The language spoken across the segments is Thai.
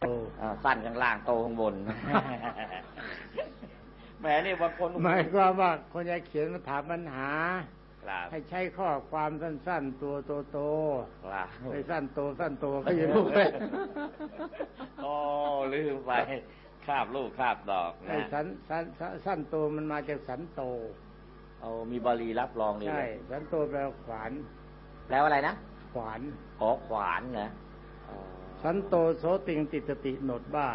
โตอ่าสั้นข้างล่างโตข้างบนแหมนี่บางคนหมายความว่าคนจะเขียนมาถามปัญหาครับให้ใช้ข้อความสั้น ๆ ตัวโตครับๆไม่สั้นโตสั้นโตก็อยังรู้ไปโอ้ลืมไปคาบลูกคาบดอกไอ้นะสันสันสันสั้นโตมันมาจากสันโต เอามีบาลีรับรองเลยใช่สันโตแปลว่าขวานแปลว่าอะไรนะ ขวานขอขวานนะอ๋อ สันโตโสติงติตติโนดบ้า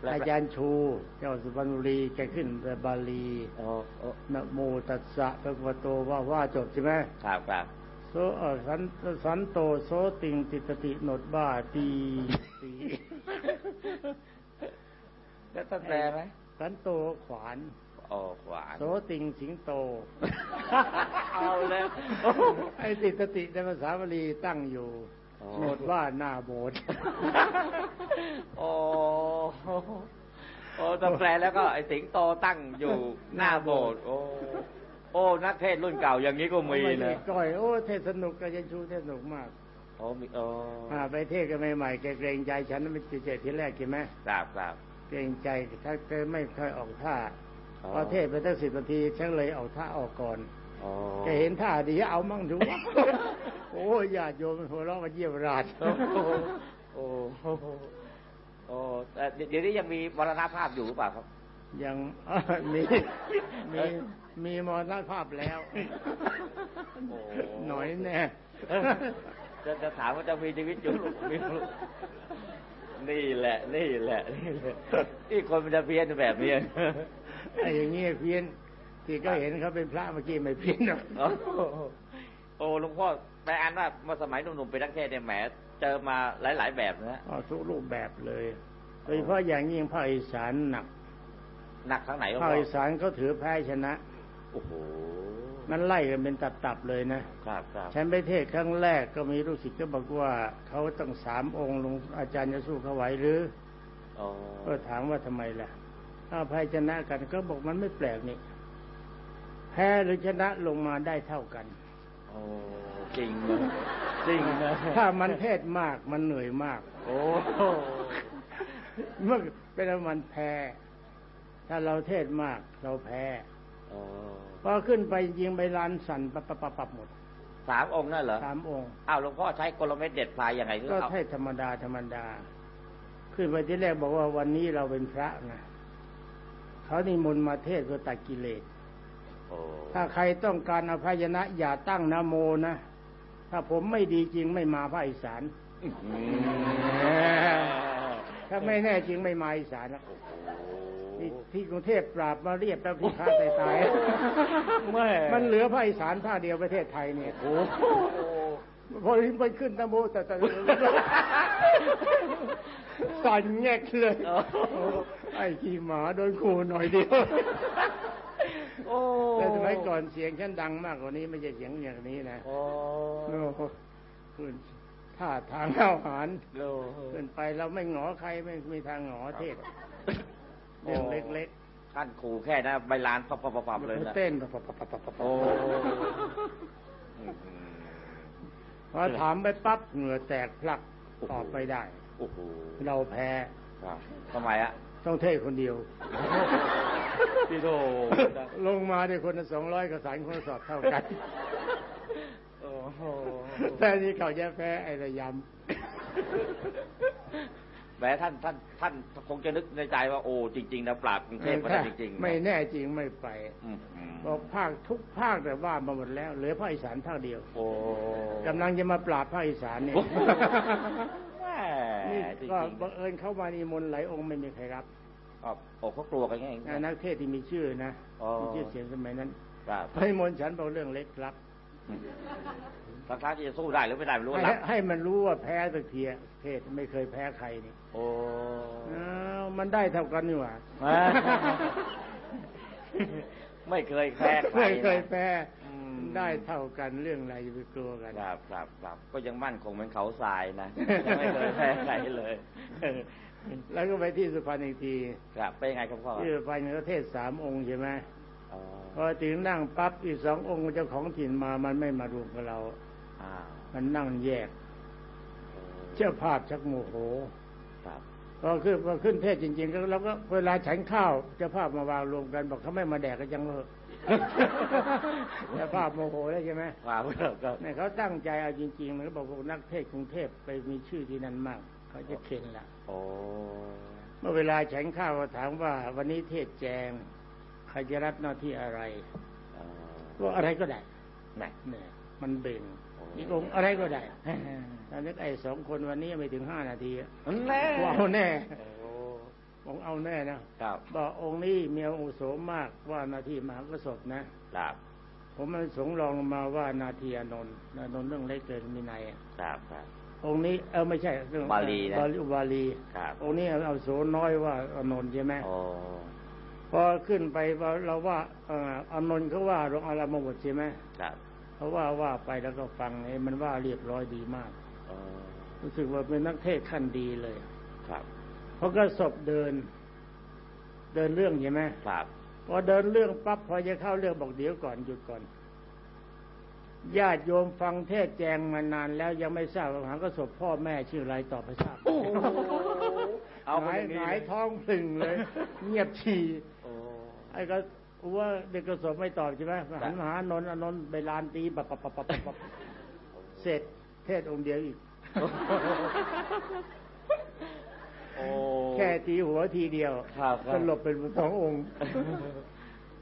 แปลว่าอาจารย์ชูเจ้าสุพรรณบุรีแกขึ้นแปลบาลีโอ้โอ้นะโมตัสสะพระพุทธโตว่าว่าจบใช่ไหมครับครับโสเออสันสันโตโสติงติตติโนดบ้าตีตีแล้วต้องแปลไหมสันโตขวานโอ้ขวานโสติงสิงโต เอาแล้วไอ้ติตติในภาษาบาลีตั้งอยู่อ๋อ โนดว่าหน้าโบสถ์โอ้โอ้ต้องแปลแล้วก็ไอ้สิงโตตั้งอยู่หน้าโบสถ์โอ้โอ้นักเทศรุ่นเก่าอย่างนี้ก็มีไม่นะใช่ก้อยโอ้เทศสนุกกับยันชูเทศสนุกมากโอ้มีโอ้อ่าไปเทศกันใหม่ๆแกเกรงใจฉันไม่เจอทีแรกใช่ไหมครับครับเกรงใจถ้าแกไม่ค่อยออกท่าอ๋อพอเทศไปตั้งสิบนาทีฉันเลยเอาท่าออกก่อนโอ้ แกเห็นท่าดีเอามั่งดูวะโอ้ญาติโยมหัวเราะมาเยี่ยมราชโอ้โอ้โอ้แต่เดี๋ยวนี้ยังมีมรณภาพอยู่หรือเปล่าครับ ยังมีมีมีมรณภาพแล้วโอ้หน่อยแน่จะจะถามว่าจะมีชีวิตอยู่หรือไม่รู้นี่แหละ นี่แหละนี่แหละที่คนมันจะเพี้ยนแบบนี้ไอ้อย่างเงี้ยเพี้ยน ที่ก็เห็นเขาเป็นพระเมื่อกี้ไม่เพี้ยนหรอกโอ้โหโอ้หลวงพ่อแปลอันว่าเมื่อสมัยหนุ่มๆเป็นนักเทศน์เนี่ยแหมเจอมาหลาย ๆ แบบนะอ๋อทุกรูปแบบเลยโดยเฉพาะอย่างยิ่งภาคอีสานหนัก หนักทั้งไหนหลวงภาคพ่ออีสานเขาถือแพ้ชนะโอ้โหมันไล่กันเป็นตับๆเลยนะครับครับฉันไปเทศครั้งแรกก็มีลูกศิษย์ก็บอกว่าเขาต้องสามองค์ลงอาจารย์จะสู้เขาไหวหรืออ๋อก็ถามว่าทำไมล่ะถ้าแพ้ชนะกันก็บอกมันไม่แปลกนี่ แพ้หรือชนะลงมาได้เท่ากันโอ้จริงนะจริงนะถ้ามันเทศมากมันเหนื่อยมาก โอ้เมื่อเป็นว่ามันแพ้ ถ้าเราเทศมากเราแพ้อ๋อพอขึ้นไปยิงไปลานสั่นปับปับปับปับหมดสามองค์นั่นเหรอสามองค์อ้าวหลวงพ่อใช้กลเม็ดเด็ดพลายยังไงคือก็เอาเทศธรรมดาธรรมดา ขึ้นไปที่แรกบอกว่าวันนี้เราเป็นพระนะเขานิมนต์มาเทศเพื่อตัดกิเลสโอ้ ถ้าใครต้องการอภัยนะ อย่าตั้งนะโมนะ ถ้าผมไม่ดีจริงไม่มาภาคอีสานอืมถ้าไม่แน่จริงไม่มาอีสานนะที่ที่กรุงเทพปราบมาเรียบแล้วพี่ค้าตายตายแม่มันเหลือภาคอีสานท่าเดียวประเทศไทยเนี่ยโอ้โหพอไปขึ้นนะโมแต่แต่สั่นแงกเลยโอ้ไอ้ขี้หมาโดนขู่หน่อยเดียว โอ้แต่สมัยก่อนเสียงฉันดังมากกว่านี้ไม่ใช่เสียงอย่างนี้นะโอ้โอ้โหขึ้นท่าทางเข้าหารโอ้ขึ้นไปเราไม่หงอใครไม่มีทางหงอเทศเรื่องเล็กท่านขู่แค่นะใบลานปับปับปับๆเลยนะเต้นปับปับปับปับปับโอ้พอถามไปปั๊บเหงื่อแตกพลักตอบไม่ได้โอ้โหเราแพ้ครับทำไมอะต้องเทศคนเดียว พี่โตลงมาได้คนละสองร้อยกระสานคนละสอบเท่ากันโอ้โหแต่นี่เขาจะแพ้ไอ้ระยแหมท่านท่าน ท่านคงจะนึกในใจว่าโอ้จริง ๆ นะปราบกรุงำเทพมาได้จริงๆ ไม่แน่จริงไม่ไปอืมอืมบอกภาคทุกภาคแต่ว่ามาหมดแล้วเหลือภาคอีสานภาคเดียว โอ้กำลังจะมาปราบภาคอีสานเนี่ยแหม่นี่จริงก็ๆบังเอิญเข้ามานี่มนต์หลายองค์ไม่มีใครรับ อ๋อโอ้เขากลัวกันไงนะนักเทศที่มีชื่อนะอ๋อมีชื่อเสียงสมัยนั้นครับให้มนต์ฉันบอกเรื่องเล็กครับทั้งท้ที่จะสู้ได้หรือไม่ได้ไม่รู้ให้รับให้มันรู้ว่าแพ้สักทีอะเทศไม่เคยแพ้ใครนี่โอ้อ้าวมันได้เท่ากันนี่หว่าไม่เคยแพ้ใครไม่เคยนะแพ้อืมได้เท่ากันเรื่องอะไรจะไปกลัวกันครับครับครับก็ยังมั่นคงเหมือนเขาทรายนะยังไม่เคยแพ้ใครเลย แล้วก็ไปที่สุพรรณอีกทีครับเป็นยังไงครับพ่อที่สุพรรณเนี่ยก็เทศสามองค์ใช่ไหมอ๋อพอถึงนั่งปั๊บอีกสององค์เจ้าของถิ่นมามันไม่มารวมกับเราอ้าวมันนั่งแยกโอ้เจ้าภาพชักโมโหครับพอขึ้นพอขึ้นเทศจริงๆก็เราก็เวลาฉันข้าวเจ้าภาพมาวางรวมกันบอกเขาไม่มาแดกกันจังเลยเจ้าภาพโมโหได้ใช่ไหมครับครับครับเนี่ยเขาตั้งใจเอาจริงๆมันก็บอกพวกนักเทศกรุงเทพไปมีชื่อที่นั่นมาก เขาจะเข็นละโอ้ เมื่อเวลาฉันข้าวก็ถามว่าวันนี้เทศแจงใครจะรับหน้าที่อะไรเอ่อว่าอะไรก็ได้แหม่เนี่ยมันเบ่งโอ้อีกองค์อะไรก็ได้ตอนนี้ไอ้สองคนวันนี้ไม่ถึงห้านาทีอะนั่นแน่ว่าเอาแน่โอ้บอกเอาแน่นะครับบอกองค์นี้มีอาวุโสมากว่าหนาทีมหากษัตริย์นะครับผมมันสงรองลงมาว่านาทีอานนท์อานนท์เรื่องเล็กเกินมีในยอะครับครับ องค์นี้เออไม่ใช่เรื่องบาลีนะบาลีบาลีครับองค์นี้เอาโสน้อยว่าอานนท์ใช่ไหมโอ้พอขึ้นไปเราว่าเอ่ออานนท์เขาว่าลงอารามาบทใช่ไหมครับเขาว่าว่าไปแล้วก็ฟังไอ้มันว่าเรียบร้อยดีมากโอ้รู้สึกว่าเป็นนักเทศขั้นดีเลย ครับเพราะก็ศพเดิน เดินเรื่องใช่ไหมครับพอเดินเรื่องปั๊บพอจะเข้าเรื่องบอกเดี๋ยวก่อนหยุดก่อน ญาติโยมฟังเทศแจงมานานแล้วยังไม่ทราบว่าหางก็ศพพ่อแม่ชื่ออะไรตอบไปทราบโอ้โหเอาหไปงายอย่างนี้หงายท้องพึ่งเลย เงียบฉี่โอ้ไอ้ก็ว่าเด็กกระสบไม่ตอบใช่ไหมหันมาหาอนนท์อนนท์ไปลานตีปับปับปับปับปับปับเสร็จเทศองค์เดียวอีกโอ้แค่ตีหัวทีเดียวครับครับสลบเป็นสององค์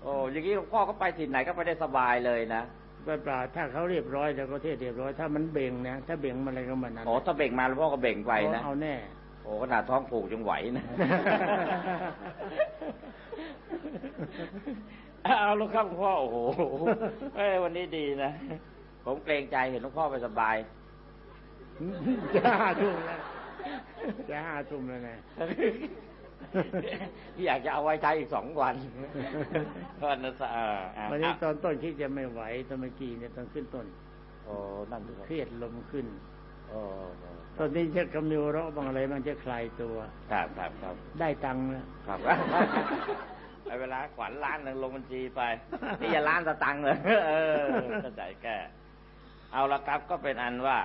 โอ้อย่างนี้หลวงพ่อก็ไปที่ไหนก็ไปได้สบายเลยนะ เปล่าๆถ้าเขาเรียบร้อยแล้วก็เทศเรียบร้อยถ้ามันเบ่งนะถ้าเบ่งมันอะไรก็มันนั้นโอ้ถ้าเบ่งมาหลวงพ่อก็เบ่งไปนะเอาแน่โอ้ขนาดท้องผูกยังไหวนะเอาลูกครับหลวงพ่อโอ้โหเอ้ยวันนี้ดีนะผมเกรงใจเห็นหลวงพ่อไปสบายจะห้าทุ่มแล้วจะห้าทุ่มแล้วนะ อยากจะเอาไว้ใช้อีกสองวันเพราะนั้นสะอ่าอ่าวันนี้ตอนต้นคิดจะไม่ไหวตอนเมื่อกี้เนี่ยตอนขึ้นต้นโอ้นั่นดูเครียดลมขึ้นโอ้ตอนนี้จะกำมิวเราะบางอะไรมันจะคลายตัว ครับครับครับ ได้ตังค์แล้วครับไอเวลาขวัญล้านหนึ่งลงบัญชีไปนี่อย่าล้านสตังค์เลยเออเข้าใจแก่เอาละครับก็เป็นอันว่า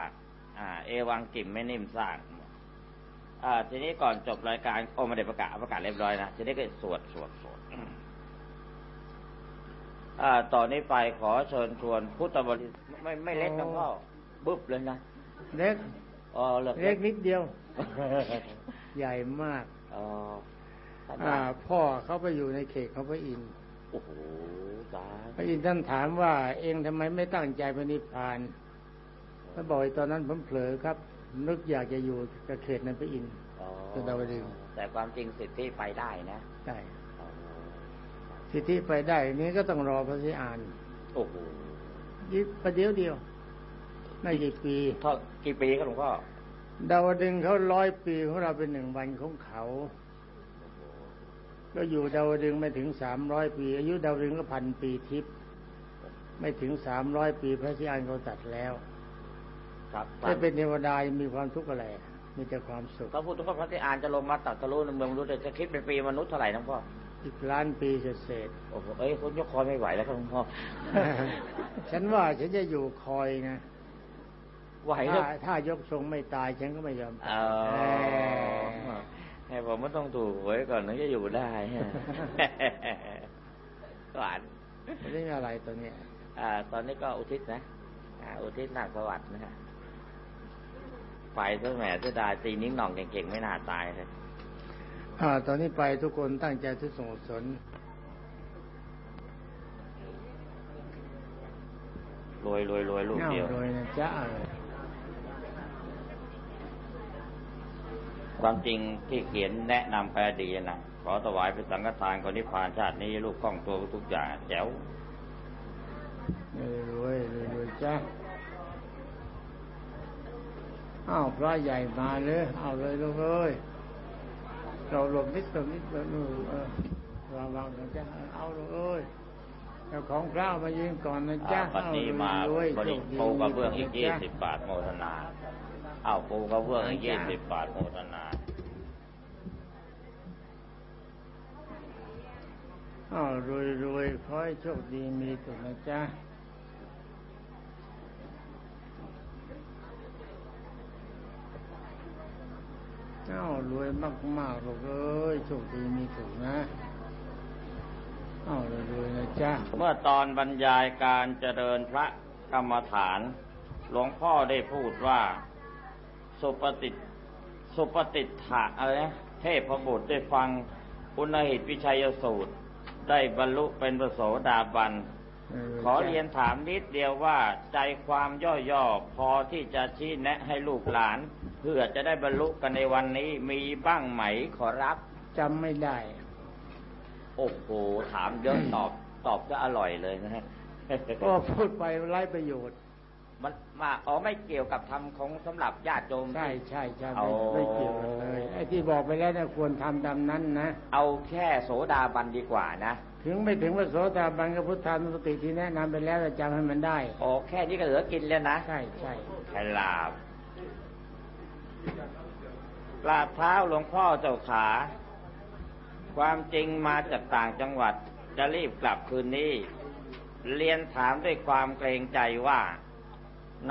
อ่า เอวังกิ่มไม่นิ่มสร้างอ่า ทีนี้ก่อนจบรายการโอ้ไมาได้ประกาศประกาศเรียบร้อยนะทีนี้ก็สวดสวดสวดอ่าต่อนนี้ไปขอเชิญชวนพุทธบริษัทไม่ไม่เล็กนะพ่อบึ๊บเลยนะเล็กอ๋อเลิกเล็กนิดเดียว ใหญ่มากอ๋อท่านอ่าว่าพ่อเขาไปอยู่ในเขตเขาพระอินทร์โอ้โหตายพระอินทร์ท่านถามว่า เองทำไมไม่ตั้งใจไปนิพพานท่านบอกว่าตอนนั้นผมเผลอครับ นึกอยากจะอยู่กับเขตในพระอินทร์อ๋อคือดาวดึงส์แต่ความจริงสิทธิไปได้นะได้อ๋อสิทธิไปได้นี้ก็ต้องรอพระสิอานโอ้โหยิบประเดี๋ยวเดียว ไม่กี่ปีเท่ากี่ปีครับหลวงพ่อดาวดึงส์เขาร้อยปีของเราเป็นหนึ่งวันของเขา ก็อยู่ดาวดึงส์ไม่ถึงสามร้อยปี อายุดาวดึงส์ก็พันปีทิพย์ไม่ถึงสามร้อยปีพระสิอานเขาตัดแล้ว ครับถ้าเป็นเทวดายังมีความทุกข์อะไร มีแต่ความสุขพระพุทธพระที่อ่านจะลงมาตัดทะลุในเมืองมนุษย์จะคิดเป็นปีมนุษย์เท่าไหร่นะพ่ออีกล้านปีเศษโอ้โหเอ้ยคุณยกคอไม่ไหวแล้วครับหลวงพ่อๆฉันว่าฉันจะอยู่คอยนะไหวแล้ถ้าวถ้ายกทรงไม่ตายฉันก็ไม่ยอมเอตายอให้ผมไม่ต้องถูกหวยก่อนถึงจะอยู่ได้หวานเอ้ยนี่อะไรตัวเนี้ยอ่า ตอนนี้ก็อุทิศนะ อ่า อุทิศนาคประวัตินะฮะ ไฟเสื้อแหม่เสื้อดายตีนิ้งหน่องเก่งๆไม่น่าตายเลยอ่า ตอนนี้ไปทุกคนตั้งใจทุกส่งกุศลรวยรวยรวยลูกเง่าเดียวโดยนะจ๊ะความจริงที่เขียนแนะนำไปดีนะขอถวายเป็นสังฆทานก่อนนิพพานชาตินี้ลูกคล่องตัวทุกอย่างแจ๋วรวยรวยรวยจ้ะ อ้าวพระใหญ่มาเลยเอาเลยลูกเอ้ยเราหลบนิดหลบนิดหลบนู่นเออวางวางนะจ๊ะเอาลูกเอ้ยเจ้าของพระเอามายืนก่อนนะจ๊ะอ่าปัดนี้มาเอรวยบๆริโชคดีปูกระเบื้องอีกนะยี่จ๊ะสิบบาทโมทนาอ้าวปูกระเบื้องอีกจ้ะยี่สิบบาทโมทนาอ้าวรวยรวยขอให้โชคดีมีสุขนะจ๊ะ เอ้ารวยมากๆลูกเอ้ยโชคดีมีถูกนะเอ้ารวยๆนะจ๊ะเมื่อตอนบรรยายการเจริญพระกรรมฐาน หลวงพ่อได้พูดว่า สุปฏิสุปฏิฐะอะไรนะเทพบุตรได้ฟังอุณหิตวิชัยสูตร ได้บรรลุเป็นพระโสดาบัน ขอเรียนถามนิดเดียวว่าใจความย่อๆพอที่จะชี้แนะให้ลูกหลาน เพื่อจะได้บรรลุกันในวันนี้มีบ้างไหมขอรับจำไม่ได้ โอ้โหถามเยอะตอบตอบจะอร่อยเลยนะฮะก็พูดไปไร้ประโยชน์มันมาอ๋อไม่เกี่ยวกับทำของสำหรับญาติโยมใช่ใช่ใช่เอาไม่ไม่เกี่ยวกันเลยไอ้ที่บอกไปแล้วเนี่ยควรทำตามนั้นนะ เอาแค่โสดาบันดีกว่านะ ถึงไม่ถึงว่าโสดาบันกับพุทธานุสติที่แนะนำไปแล้วจะจำให้มันได้โอ้แค่นี้ก็เหลือกินแล้วนะใช่ใช่แค่ลาบกราบเท้าหลวงพ่อเจ้าขา ความจริงมาจากต่างจังหวัดจะรีบกลับคืนนี้ เรียนถามด้วยความเกรงใจว่า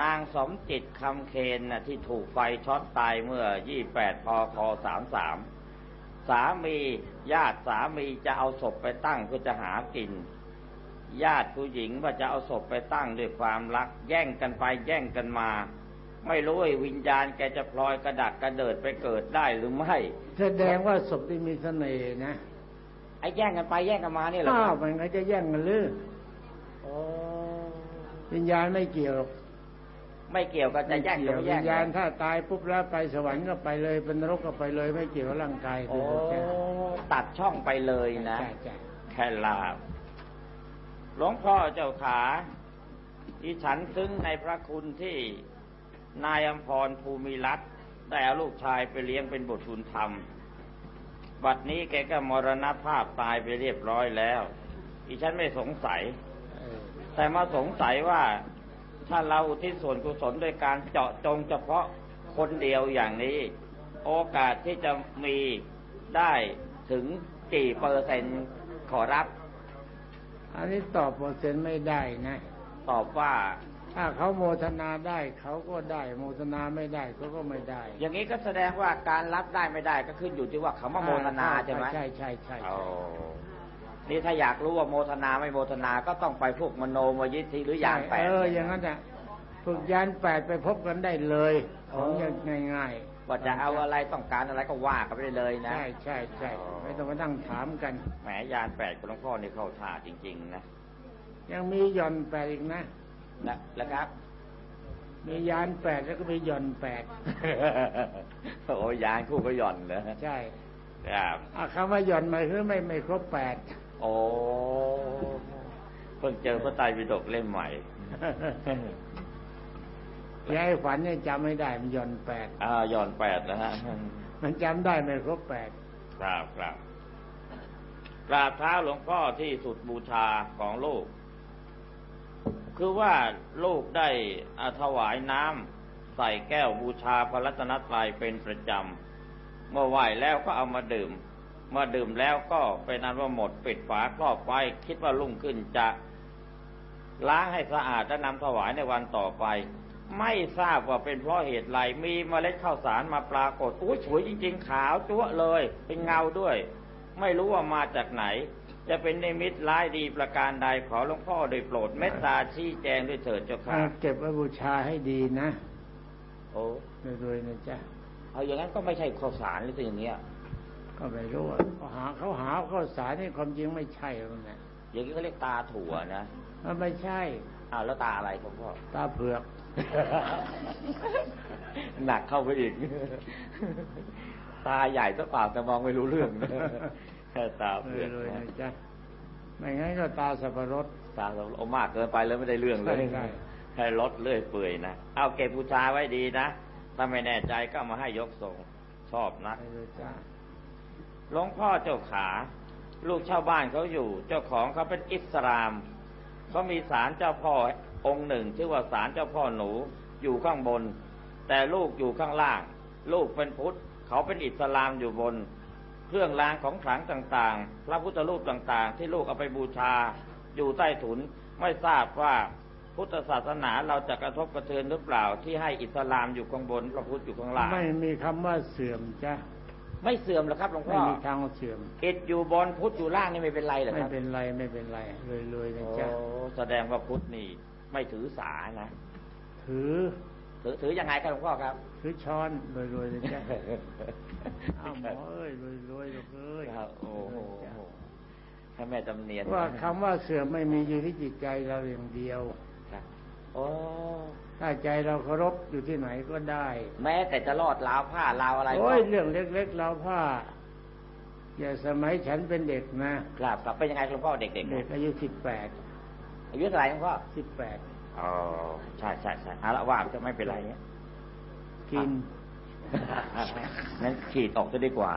นางสมจิตคำเคนนะที่ถูกไฟช็อตตายเมื่อ 28พค33 สามีญาติสามีจะเอาศพไปตั้งเพื่อจะหากิน ญาติผู้หญิงว่าจะเอาศพไปตั้งด้วยความรัก แย่งกันไปแย่งกันมา ไม่รู้ไอ้วิญญาณแกจะพลอยกระดักกระเดิดไปเกิดได้หรือไม่แสดงว่าศพที่มีเสน่ห์นะไอ้แย่งกันไปแย่งกันมาเนี่ยเหรออ้าควรับมันก็จะแย่งกันหรือโอ้วิญญาณไม่เกี่ยวหรอก ไม่เกี่ยวกับจะแย่งไม่หรืเกี่อยวไม่แย่งวิญญาณถ้าตายปุ๊บแล้วไปสวรรค์ก็ไปเลยเป็นนรกก็ไปเลย ไม่เกี่ยวกับร่างกายโอ้คือแค่ตัดช่องไปเลยนะใช่ใช่แค่ลาบหลวงพ่อเจ้าขาที่ฉันซึ้งในพระคุณที่นายอัมพรภูมิรัตน์ได้เอาลูกชายไปเลี้ยงเป็นบุตรทุนธรรม บัดนี้แกก็มรณภาพตายไปเรียบร้อยแล้วอีฉันไม่สงสัยเออแต่มาสงสัยว่า ถ้าเราอุที่ส่วนกุศลโดยการเจาะจงเฉพาะคนเดียวอย่างนี้ โอกาสที่จะมีได้ถึงกี่เปอร์เซ็นต์ขอรับ อันนี้ตอบเปอร์เซ็นต์ไม่ได้นะ ตอบว่าถ้าเขาโมทนาได้เขาก็ได้ โมทนาไม่ได้เขาก็ไม่ได้ อย่างนี้ก็แสดงว่าการรับได้ไม่ได้ก็ขึ้นอยู่ที่ว่าเขามาโมทนาใช่ไหมใช่ใช่ใช่โอ้ใช่ นี่ถ้าอยากรู้ว่าโมทนาไม่โมทนาก็ต้องไปพวกมโนมยิทธิหรือยานแปดเอออย่างนั้นอะฝึกยานแปดไปพบกันได้เลยของอย่างง่ายๆว่าจะเอาอะไรต้องการอะไรก็ว่ากันไปได้เลยนะ ใช่ใช่ใช่ไม่ต้องมานั่งถามกันแหมยานแปดคุณหลวงพ่อนี่เข้าท่าจริง ๆ นะยังมีหย่อนแปดอีกนะนะแล้วครับ มียานแปดแล้วก็มีหย่อนแปดโอ้ยานคู่ก็หย่อนเลยใช่ครับอะคำว่าหย่อนหมายคือไม่ไม่ครบแปด โอ้เพิ่งเจอพระไตรปิฎกเล่มใหม่ยายฝันเนี่ยจำไม่ได้มันหย่อนแปดอ่าหย่อนแปดนะฮะ มันจำได้ไม่ครบแปดครับครับกราบเท้าหลวงพ่อที่สุดบูชาของลูก คือว่าลูกได้อาถวายน้ำใส่แก้วบูชาพระรัตนตรัยเป็นประจำเมื่อไหวแล้วก็เอามาดื่มเมื่อดื่มแล้วก็เป็นอันว่าหมดปิดฝาครอบไว้คิดว่ารุ่งขึ้นจะล้างให้สะอาดและนำถวายในวันต่อไป ไม่ทราบว่าเป็นเพราะเหตุไรมีเมล็ดข้าวสารมาปรากฏอุ้ยสวยจริง ๆ ขาวจั๊วะเลย เป็นเงาด้วย ไม่รู้ว่ามาจากไหน จะเป็นในมิตรร้ายดีประการใดขอหลวงพ่อโดยโปรดเมตตาชี้แจงด้วยเถิดเจ้าค่ะอะเก็บไว้บูชาให้ดีนะ โอ้รวยๆนะจ๊ะเอาอย่างนั้นก็ไม่ใช่ข้าวสารหรือสิ่างเนี้ย ก็ไม่รู้อะเขาหาเขาหาข้าวสารนี่ความจริงไม่ใช่หรอกนะอย่างนี้ก็เรียกตาถั่วนะมันไม่ใช่อ้าวแล้วตาอะไรหลวงพ่อตาเผือก หนักเข้าไปอีก ตาใหญ่ซะเปล่าแต่มองไม่รู้เรื่องนะแค่ตาเปลือกรวยๆนะนะจ๊ะไม่งั้นก็ตาสับปะรดตาเราเอามากเกินไปแล้วไม่ได้เรื่องเลยใช่ใช่ให้ลดเลื่อยเปื่อยนะเอาเก็บบูชาไว้ดีนะถ้าไม่แน่ใจก็เอามาให้ยกส่งชอบนะไปเลยจ้า หลวงพ่อเจ้าขา ลูกชาวบ้านเขาอยู่ เจ้าของเขาเป็นอิสลามเขามีศาลเจ้าพ่อองค์หนึ่ง ชื่อว่าศาลเจ้าพ่อหนูอยู่ข้างบน แต่ลูกอยู่ข้างล่าง ลูกเป็นพุทธเขาเป็นอิสลามอยู่บน เครื่องรางของขลังต่างๆ พระพุทธรูปต่างๆ ที่ลูกเอาไปบูชา อยู่ใต้ถุนไม่ทราบว่าพุทธศาสนาเราจะกระทบกระเทือนหรือเปล่าที่ให้อิสลามอยู่ข้างบนพระพุทธอยู่ข้างล่าง ไม่มีคำว่าเสื่อมจ้ะ ไม่เสื่อมหรอกครับหลวงไม่พ่อมีทางเสื่อมอิฐอยู่บนพุทธอยู่ล่างนี่ไม่เป็นไรเหรอไม่ครับเป็นไรไม่เป็นไรเลยเลยๆนะโอ้จ๊ะแสดงว่าพุทธนี่ ไม่ถือสานะถือ ถือถือยังไงครับหลวงพ่อครับ ถือช้อนเลยเลยๆนะจ๊ะอ้าวหมอเอ้ยเลยเลยๆลูกเอ้ยครับโอ้โหให้แม่จำเนียนว่าคำว่าเสื่อมไม่มีอยู่ที่จิตใจเราอย่างเดียวครับโอ้ ถ้าใจเราเคารพอยู่ที่ไหนก็ได้ แม้แต่จะรอดราวผ้าราวอะไรโอ้ยก็เรื่องเล็กๆเราผ้า อย่าสมัยฉันเป็นเด็กนะครับครับเป็นยังไงหลวงพ่อเด็กๆเด็เนี่ยกอายุสิบแปดอายุเท่าไหร่หลวงพ่อสิบแปดอ๋อใช่ใช่ใช่เอาละว่าจะไม่เป็นไรเนี่ยกินงั้นขีดออกจะดีกว่า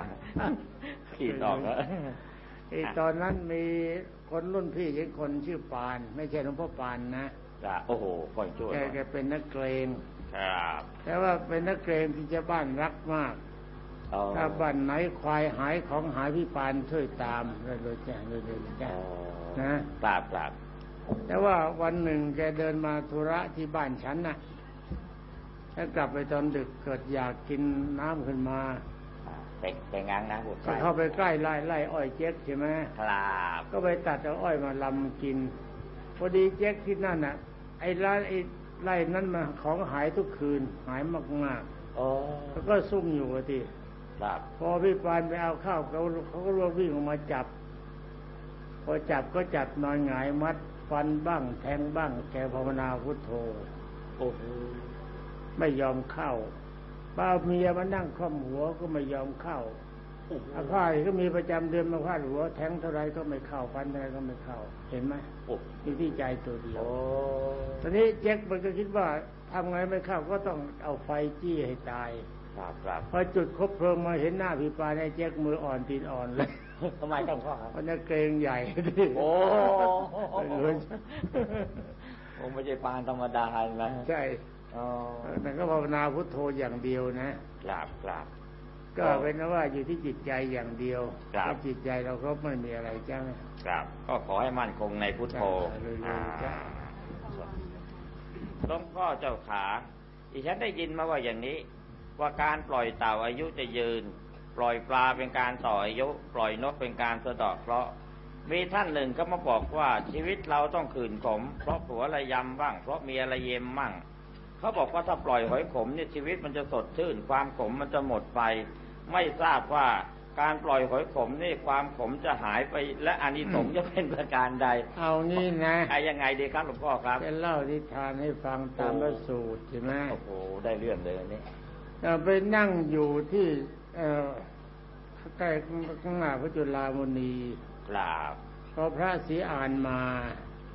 ขีดออกแล้วไอ้ตอนนั้นมีคนรุ่นพี่อีกคนชื่อปาน ไม่ใช่หลวงพ่อปานนะ จ้ะโอ้โหก่อนช่วยแกแกเป็นนักเกรงครับ แต่ว่าเป็นนักเกรงที่เจะบ้านรักมากอ๋อถ้าบ้านไหนควายหายของหายพี่ปานช่วยตามเลยเลยจ้ะเลยเลยจ้ะอ๋อนะกราบกราบแต่ว่าวันหนึ่งแกเดินมาธุระที่บ้านฉันน่ะแล้วกลับไปตอนดึกเกิดอยากกินน้ำขึ้นมาอ่าแต่งแต่งงานนะหัวใจก็เข้าไปใกล้ไล่ไล่อ้อยเจ๊กใช่ไหมครับก็ไปตัดเอาอ้อยมาลำกิน พอดีเจ๊กที่นั่นน่ะ ไอ้ร้านไอ้ไร่นั้นมาของหายทุกคืนหายมากโอ้ๆแล้วก็ซุ่มอยู่อะทีครับพอพี่ปานไปเอาข้าวเขาเขาก็รววิ่งออกมาจับ พอจับก็จับนอนหงายมัด ฟันบ้าง แทงบ้าง แกภาวนาพุทโธโอ้โหไม่ยอมเข้าป้าเมียมานั่งคล่อมหัวก็ไม่ยอมเข้าโอ้โหอาผ้าก็มีประจำเดือนมาพาดหัว แทงเท่าไรก็ไม่เข้าฟันเท่าไรก็ไม่เข้า เห็นไหมโอ้อยู่ที่ใจตัวเดียวโอ้ตอนนี้เจ๊กมันก็คิดว่าทำไงไม่เข้าก็ต้องเอาไฟจี้ให้ตายครับครับพอจุดคบเพลิงมาเห็นหน้าพี่ปานไอ้เจ๊กมืออ่อนตีนอ่อนเลยทำไมครับหลวงพ่อครับเพราะนักเกรงใหญ่ดิโอ้เลยโอ้ไม่ใช่ปานธรรมดานะใช่อ๋อแต่ก็ภาวนาพุทโธอย่างเดียวนะกราบกราบ ก็เป็นว่าอยู่ที่จิตใจอย่างเดียวครับถ้าจิตใจเราก็ไม่มีอะไรจ้าครับ ก็ขอให้มั่นคงในพุทโธจ้ะเลยๆอ่าจ้ะหลวงพ่อเจ้าขาดิฉันได้ยินมาว่าอย่างนี้ ว่าการปล่อยเต่าอายุจะยืน ปล่อยปลาเป็นการต่ออายุ ปล่อยนกเป็นการสะเดาะเคราะห์มีท่านหนึ่งก็มาบอกว่าชีวิตเราต้องขืนขม เพราะผัวระยำบ้าง เพราะเมียระเยมมั่งเขาบอกว่าถ้าปล่อยหอยขมเนี่ยชีวิตมันจะสดชื่น ความขมมันจะหมดไป ไม่ทราบว่าการปล่อยหอยขมนี่ความขมจะหายไปและอานิสงส์จะเป็นประการใด เอางี้นะไอ้ยังไงดีครับหลวงพ่อครับจะเล่านิทานให้ฟังตามพระสูตรใช่ไหมโอ้โหได้เรื่องเลยอันนี้เราไปนั่งอยู่ที่เอ่อใกล้ข้างหน้าพระจุลามณีกราบพอพระศรีอานมา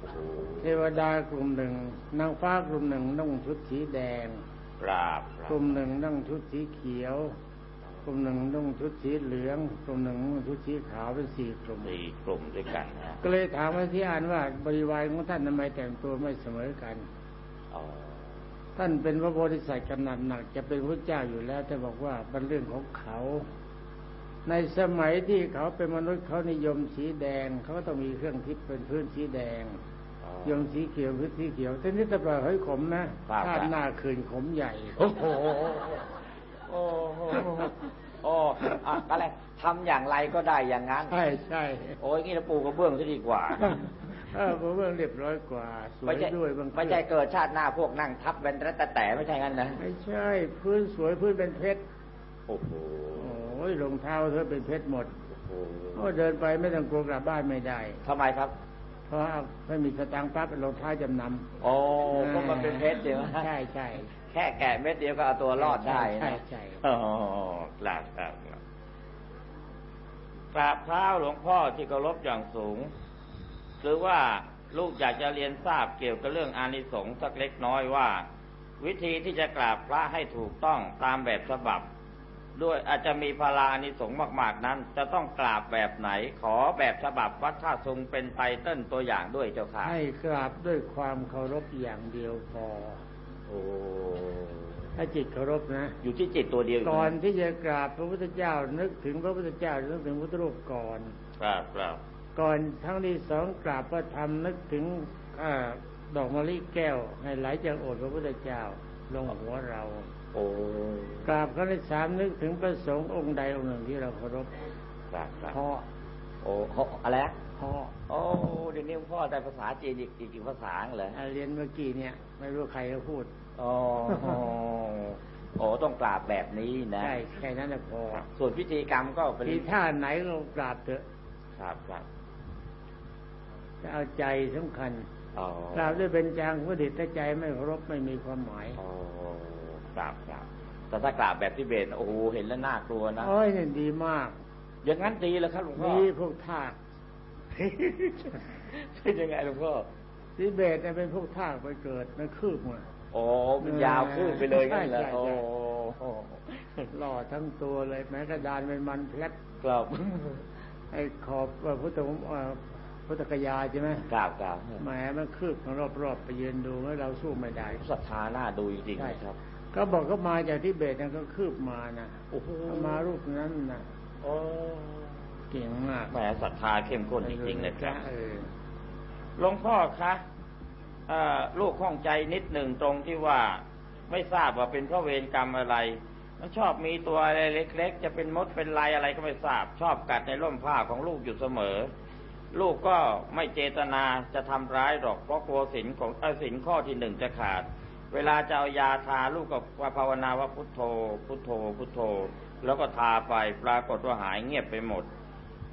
โอ้โหเทวดากลุ่มหนึ่งนางฟ้ากลุ่มหนึ่งนุ่งชุดสีแดงกราบกกราบลุ่มหนึ่งนั่งชุดสีเขียว กลุ่มหนึ่งนุ่งชุดสีเหลืองกลุ่มหนึ่งนุ่งชุดสีขาวเป็นสี่กลุ่มสี่กลุ่มด้วยกันนะก็เลยถามพระศรีอานว่าบริวารของท่านทำไมแต่งตัวไม่เสมอกันอ๋อท่านเป็นพระโพธิสัตว์ขนาดหนักจะเป็นพระเจ้าอยู่แล้ว แต่บอกว่าเป็นเรื่องของเขา ในสมัยที่เขาเป็นมนุษย์เขานิยมสีแดง เขาก็ต้องมีเครื่องทิพย์เป็นพื้นสีแดงอ๋อยมสีเขียวพื้นสีเขียวแต่นี่ตะปล่อยเฮ้ยขมนะครับชาติหน้าคืนขมใหญ่โอ้โห โอ้โหโอ้อะอะไรทำอย่างไรก็ได้อย่างนั้น ใช่ใช่โอ้ยงี้เราปูกระเบื้องซะดีกว่าเออผมว่าเรียบร้อยกว่า สวไม่ยใช่ด้วยบางไม่ใช่เกิดชาติหน้าพวกนั่งทับเป็นรัตแต่ไม่ใช่งั้นนะ ไม่ใช่ พื้นสวยพื้นเป็นเพชร โอ้โหโอ้ยรองเท้าเธอเป็นเพชรหมด โอ้โหโอ้เดินไปไม่ต้องกลัวกลับบ้านไม่ได้ทำไมครับ เพราะเอาไม่มีสตางค์ปั๊บรองเท้าจำนำโอ้ก็มันเป็นเพชรใช่ไหมใช่ใช่ แค่แกะเม็ดเดียวก็เอาตัวรอดได้ใช่นะใช่อ๋อกราบกราบกราบเท้าหลวงพ่อที่เคารพอย่างสูงหรือว่าลูกอยากจะเรียนทราบเกี่ยวกับเรื่องอานิสงส์สักเล็กน้อยว่า วิธีที่จะกราบพระให้ถูกต้องตามแบบฉบับ ด้วยอาจจะมีพลาอานิสงส์มากๆนั้น จะต้องกราบแบบไหน ขอแบบฉบับวัดท่าทรงเป็นไตเติ้ลตัวอย่างด้วยเจ้าค่ะให้กราบด้วยความเคารพอย่างเดียวพอโอ้ ถ้าจิตเคารพนะอยู่ที่จิตตัวเดียวยู่ก่อนที่จะกราบพระพุทธเจ้านึกถึงพระพุทธเจ้านึกถึงพุทธรูปก่อนครับครับก่อนทั้งที่สองกราบพระธรรมนึกถึงอ่าดอกมะลิแก้ว ให้ไหลจากโอษฐ์พระพุทธเจ้า ลงหัวเราโอ้กราบครั้งที่สามนึกถึงพระสงฆ์องค์ใดองค์หนึ่งที่เราเคารพครับครับเพราะโอ้โหอะไรนะเพราะโอ้เดี๋ยวนี้หลวงพ่อได้ภาษาจีนอีกอีกอีกภาษาเหรออ่าเรียนเมื่อกี้เนี่ย ไม่รู้ใครเขาพูด อ๋อโอ้ต้องกราบแบบนี้นะใช่แค่นั้นแหละพอครับส่วนพิธีกรรมก็เป็นทีท่าไหนเรากราบเถอะครับครับจะเอาใจสำคัญอ๋อกราบด้วยเป็นจางพุดิตถ้าใจไม่เคารพไม่มีความหมายอ๋อครับครับแต่ถ้ากราบแบบทิเบตโอ้โหเห็นแล้วน่ากลัวนะโอ้ยนี่ดีมาก อย่างนั้นดีแล้วครับหลวงพ่อมีพวกทากเป็นยังไงหลวงพ่อทิเบตเนี่ยเป็นพวกทากไปเกิดมันคืบมา โอ้มันยาวขึ้นไปเลยงั้นเหรอใช่ใช่โอ้หล่อทั้งตัวเลยแม้กระดานเป็นมันแพลบครับไอ้ขอบเอ่อพุทธเอ่อพุทธกยาใช่ไหมกราบกราบแหมมันคืบของรอบๆไปยืนดูแล้วเราสู้ไม่ได้ศรัทธาหน้าดูจริงใช่ๆครับ ก็บอกเขามาจากทิเบตนั่นก็คืบมานะโอ้โหมารูปนั้นนะโอ้เก่งมากแหมศรัทธาเข้มข้นจริงๆเลยครับเออหลวงพ่อคะเอ่อ ลูกข้องใจนิดหนึ่งตรงที่ว่าไม่ทราบว่าเป็นเพราะเวรกรรมอะไร มันชอบมีตัวอะไรเล็ก ๆ จะเป็นมดเป็นลายอะไรก็ไม่ทราบ ชอบกัดในร่มผ้าของลูกอยู่เสมอ ลูกก็ไม่เจตนาจะทำร้ายหรอกเพราะกลัวสินของเอสินข้อที่หนึ่งจะขาด เวลาจะเอายาทาลูกก็ว่าภาวนาว่าพุทโธ พุทโธ พุทโธ แล้วก็ทาไปปรากฏว่าหายเงียบไปหมด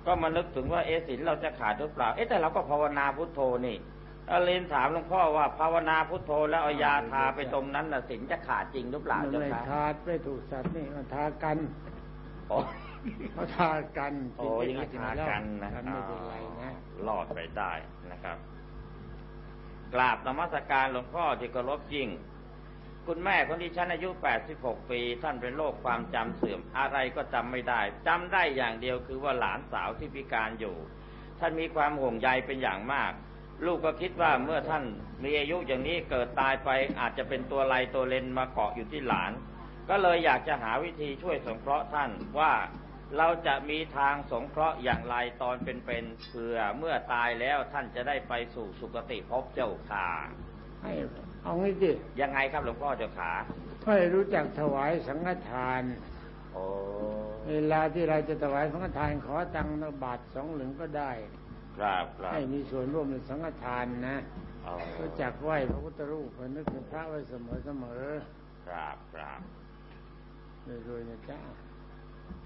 ก็มานึกถึงว่าเอะศีลเราจะขาดหรือเปล่า เอ๊ะแต่เราก็ภาวนาพุทโธนี่ อาเรียนถามหลวงพ่อว่าภาวนาพุทโธแล้วเอายาทาไปตรงนั้นน่ะศีลจะขาดจริงหรือเปล่ามันเจ้าไม่คะทาไม่ถูกสัตว์นี่มันทากันโอ้เขาทากันโอ้ยงนี้ทากันนะกันไม่เป็นไรนะรอดไปได้นะครับ กราบนมัสการหลวงพ่อที่เคารพยิ่งคุณแม่คนที่ฉันอายุ 86 ปี ท่านเป็นโรคความจำเสื่อม อะไรก็จำไม่ได้จำได้อย่างเดียวคือว่าหลานสาวที่พิการอยู่ ท่านมีความห่วงใยเป็นอย่างมาก ลูกก็คิดว่าเมื่อท่านมีอายุอย่างนี้เกิดตายไปอาจจะเป็นตัวไรตัวเลนมาเกาะอยู่ที่หลาน ก็เลยอยากจะหาวิธีช่วยสงเคราะห์ท่านว่าเราจะมีทางสงเคราะห์อย่างไรตอนเป็นๆเผื่อเมื่อตายแล้วท่านจะได้ไปสู่สุคติภพเจ้าค่ะให้เอางี้สิยังไงครับหลวงพ่อเจ้าขาให้รู้จักถวายสังฆทานโอ้เวลาที่เราจะถวายสังฆทานขอตังค์บาทสองหลึงก็ได้ครับครับ ให้มีส่วนร่วมในสังฆทานนะอ๋อรู้จักไหว้พระพุทธรูปนึกถึงพระไว้เสมอเสมอครับครับๆรวยๆนะจ๊ะ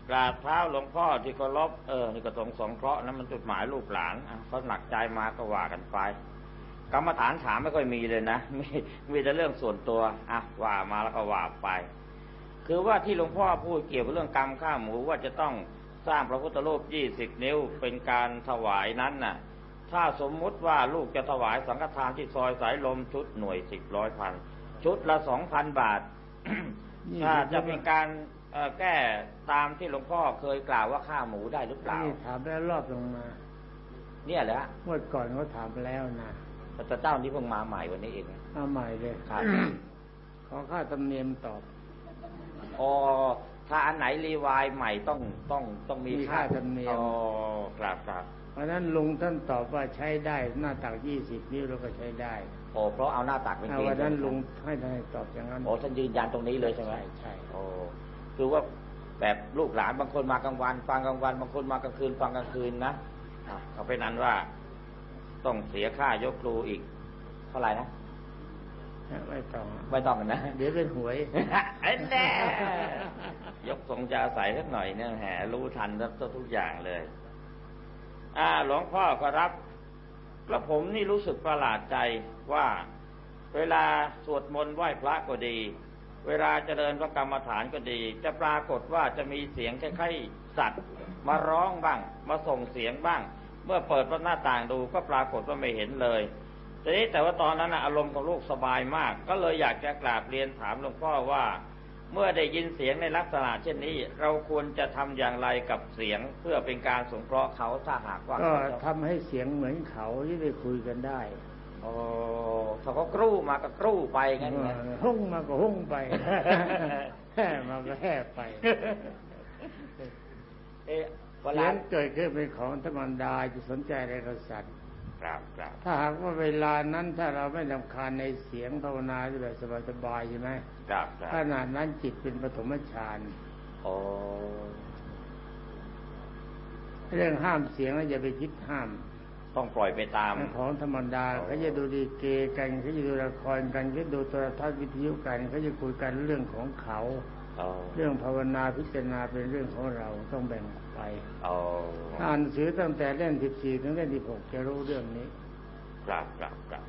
กราบเท้าหลวงพ่อที่เคารพเออนี่ก็ตรงสงเคราะห์นะมันจุดหมายลูกหลานอะเขาหนักใจมาก็ว่ากันไปกรรมฐานถามไม่ค่อยมีเลยนะมีมีแต่เรื่องส่วนตัวอะว่ามาแล้วก็ว่าไป คือว่าที่หลวงพ่อพูดเกี่ยวกับเรื่องกรรมข้าหมูว่าจะต้อง สร้างพระพุทธรูปยี่สิบนิ้วเป็นการถวายนั้นน่ะ ถ้าสมมุติว่าลูกจะถวายสังฆทานที่ซอยสายลมชุดหน่วยสิบร้อยพันชุดละสองพันบาทถ้าจะเป็นการเอ่อแก้ตามที่หลวงพ่อเคยกล่าวว่าฆ่าหมูได้หรือเปล่านี่ถามแล้วรอบลงมา เนี่ยแหละเมื่อก่อนเขาถามแล้วนะแต่เจ้านี้เพิ่งมาใหม่วันนี้เองเอาใหม่เลยครับขอค่าธรรมเนียมตอบอ๋อถ้าอันไหนรีวายใหม่ต้องต้องต้องมีมีค่าธรรมเนียมอ๋อครับครับเพราะฉะนั้นลุงท่านตอบว่าใช้ได้หน้าตักยี่สิบนิ้วเราก็ใช้ได้โอ้เพราะเอาหน้าตักเป็นถ้าเกณฑ์วันนั้นใช่ไหมลุงให้ท่านตอบอย่างนั้นโอ้ท่านยืนยันตรงนี้เลยใช่ไหมใช่ใช่โอ้คือว่าแบบลูกหลานบางคนมากลางวัน ฟังกลางวันบางคนมากลางคืน ฟังกลางคืนนะอะก็เป็นอันว่าต้องเสียค่ายกครูอีก เท่าไหร่นะไม่ต้องไม่ต้องกันนะ เดี๋ยวเป็นหวยไอ้แน่ ยกทรงจะอาศัยสักหน่อยเนี่ยแหมรู้ทันทุกอย่างเลย อ่า หลวงพ่อก็รับแล้วผมนี่รู้สึกประหลาดใจว่าเวลาสวดมนต์ไหว้พระก็ดี เวลาเจริญพระกรรมฐานก็ดี จะปรากฏว่าจะมีเสียงคล้ายๆสัตว์ มาร้องบ้าง มาส่งเสียงบ้าง เมื่อเปิดหน้าต่างดูก็ปรากฏว่าไม่เห็นเลยทีนี้แต่ว่าตอนนั้นอารมณ์ของลูกสบายมาก ก็เลยอยากจะกราบเรียนถามหลวงพ่อว่า เมื่อได้ยินเสียงในลักษณะเช่นนี้ เราควรจะทำอย่างไรกับเสียงเพื่อเป็นการสงเคราะห์เขาถ้าหากว่าก็เขาจะทำให้เสียงเหมือนเขาที่ได้คุยกันได้โอ้ถ้าเขากรู้มาก็กรู้ไปงั้นไงเออหุ่งมาก็หุ่งไปแห่มาก็แห่ไปเอ๊ะเวเสีลายงเกิดขึ้นเป็นของธรรมดาจะสนใจอะไรกับสัตว์ ครับครับถ้าหากว่าเวลานั้นถ้าเราไม่ลำคาญในเสียงภาวนาที่แบบสบายๆใช่ไหมครับครับขนาดนั้นจิตเป็นปฐมฌานโอ้เรื่องห้ามเสียงแล้วอย่าไปคิดห้าม ต้องปล่อยไปตามเป็นของธรรมดาอ๋อเขาจะดูดีเกกันเขาจะดูละครกันเขาจะดูโทรทัศน์วิทยุกันเขาจะคุยกันเรื่องของเขาโอ้เรื่องภาวนาพิจารณาเป็นเรื่องของเราต้องแบ่งไปโอ้อ่านหนังสือตั้งแต่เล่นสิบสี่ถึงเล่นสิบหกจะรู้เรื่องนี้ครับครับครับ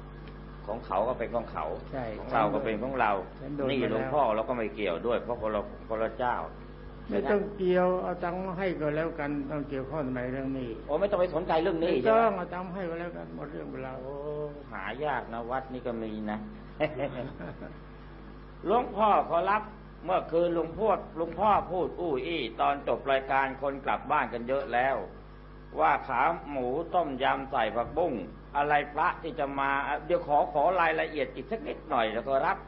ของเขาก็เป็นของเขาใช่ของเราก็เป็นของเราฉันโดนนี่มาหลวงแล้วพ่อเราก็ไม่เกี่ยวด้วย เพราะคนเราคนละเจ้า ไม่ต้องเกี่ยวเอาตังค์มาให้ก็แล้วกันต้องเกี่ยวข้องทำไมเรื่องนี้โอ้ไม่ต้องไปสนใจเรื่องนี้ไม่ใช่ต้ไหอมงเอาตังค์มาให้ก็แล้วกันหมดเรื่องเวลาโอ้หายากนะวัดนี่ก็มีนะหลวงพ่อขอรับ เมื่อคืนหลวงพ่อหลวงพ่อพูดอู้อี้ตอนจบรายการคนกลับบ้านกันเยอะแล้ว ว่าขาหมูต้มยำใส่ผักบุ้งอะไรพระที่จะมาเดี๋ยวขอขอรายละเอียดอีกสักนิดหน่อยแล้วก็รับ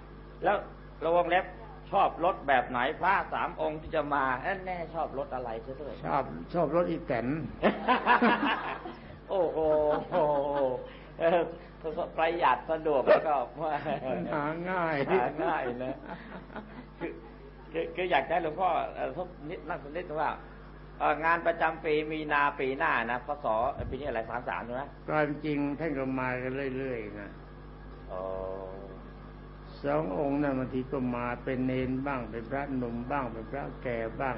แล้วระวงเล็บชอบรถแบบไหนพระสามองค์ที่จะมาแน่แน่ชอบรถอะไรซะด้วยชอบชอบรถอีแตนโอ้โหเออประหยัดสะดวกแล้วก็หาง่ายหาง่ายนะ คือคือคืออยากจะให้หลวงพ่อเอ่อทบนิดนั่งสักนิดว่าเอ่องานประจำปีมีนาปีหน้านะพศปีนี้อะไรสามสามใช่ไหมความจริงท่านก็มากันเรื่อยๆนะอ๋อสององค์นั้นบางทีก็มาเป็นเนนบ้างเป็นพระหนุ่มบ้างเป็นพระแก่บ้าง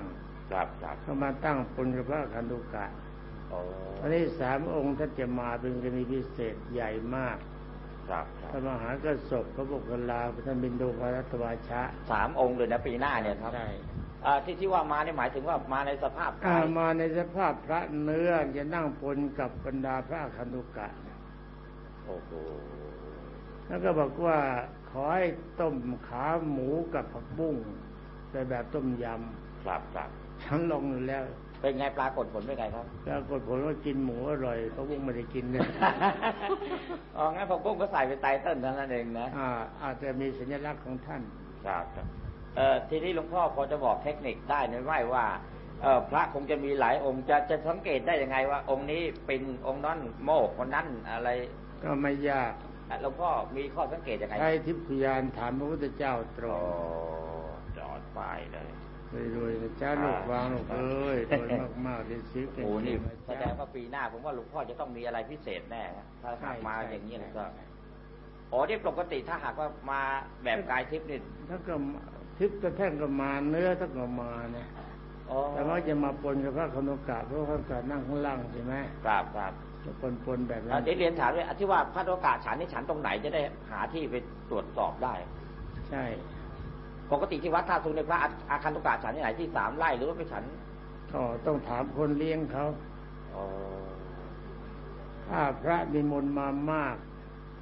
ครับครับก็มาตั้งปนกับพระคันธุกะอ๋อตอนนี้สามองค์ท่านจะมาเป็นกรณีพิเศษใหญ่มากครับค พรับระมหากระสบพระบุคลาท่านบินโดภรัตวาชะสามองค์เลยนะปีหน้าเนี่ยครับใช่อ่าที่ที่ว่ามาเนี่ยหมายถึงว่ามาในสภาพอ่ากายมาในสภาพพระเนื้อจะนั่งปนกับบรรดาพระคันธุกะโอ้โหแล้วก็บอกว่าขอให้ต้มขาหมูกับผักบุ้งไปแบบต้มยครับครับำฉันลองอยู่แล้ว เป็นไงปรากฏผลเป็นไงครับปรากฏผลว่ากินหมูอร่อยผักบุ้งไม่ได้กินเลยอ๋องั้นผมกุ้งก็ใส่เป็นไตเติ้ลเท่านั้นเองนะอ่าอาจจะมีสัญลักษณ์ของท่านครับครับเอ่อทีนี้หลวงพ่อพอจะบอกเทคนิคได้ไหมว่าว่าเอ่อพระคงจะมีหลายองค์จะจะสังเกตได้ยังไงว่า องค์นี้เป็นองค์นั้นโมกคนนั้นอะไร ก็ไม่ยากอะหลวงพ่อมีข้อสังเกตยังไงใช้ทิพยานถามพระพุทธเจ้าตรโอ้งจอดป้ายเลย รวยๆนะจ้าลูกวางลูกเอ้ยรวยมากๆเรียนซื้อเก่งโอ้นี่ๆนะแสจ๊ะดงว่าปีหน้าผมว่าหลวงพ่อจะต้องมีอะไรพิเศษแน่นะถ้าหากมาอย่างนี้แล้วก็อ๋อที่ปกติถ้าหากว่ามาแบบกายทิพย์นี่ถ้าก็มาทิพย์จะแท่งก็มาเนื้อถ้าก็มาเนี่ยอ๋อแต่ว่าจะมาปนกับพระคนุกะเพราะพระคนุกะนั่งข้างล่างใช่ไหมครับครับจะปนปนๆแบบอะนั้นเดี๋ยวเรียนถามเลยอะที่ว่าพระโอกาสฉันนี่ฉันตรงไหนจะได้หาที่ไปตรวจสอบได้ ใช่ ปกติที่วัดท่าสุนในพระอาอาคันตุกะฉันที่ไหนที่สามไร่หรือว่าไปฉันก็ต้องถามคนเลี้ยงเขาอ๋อถ้าพระนิมนต์มามาก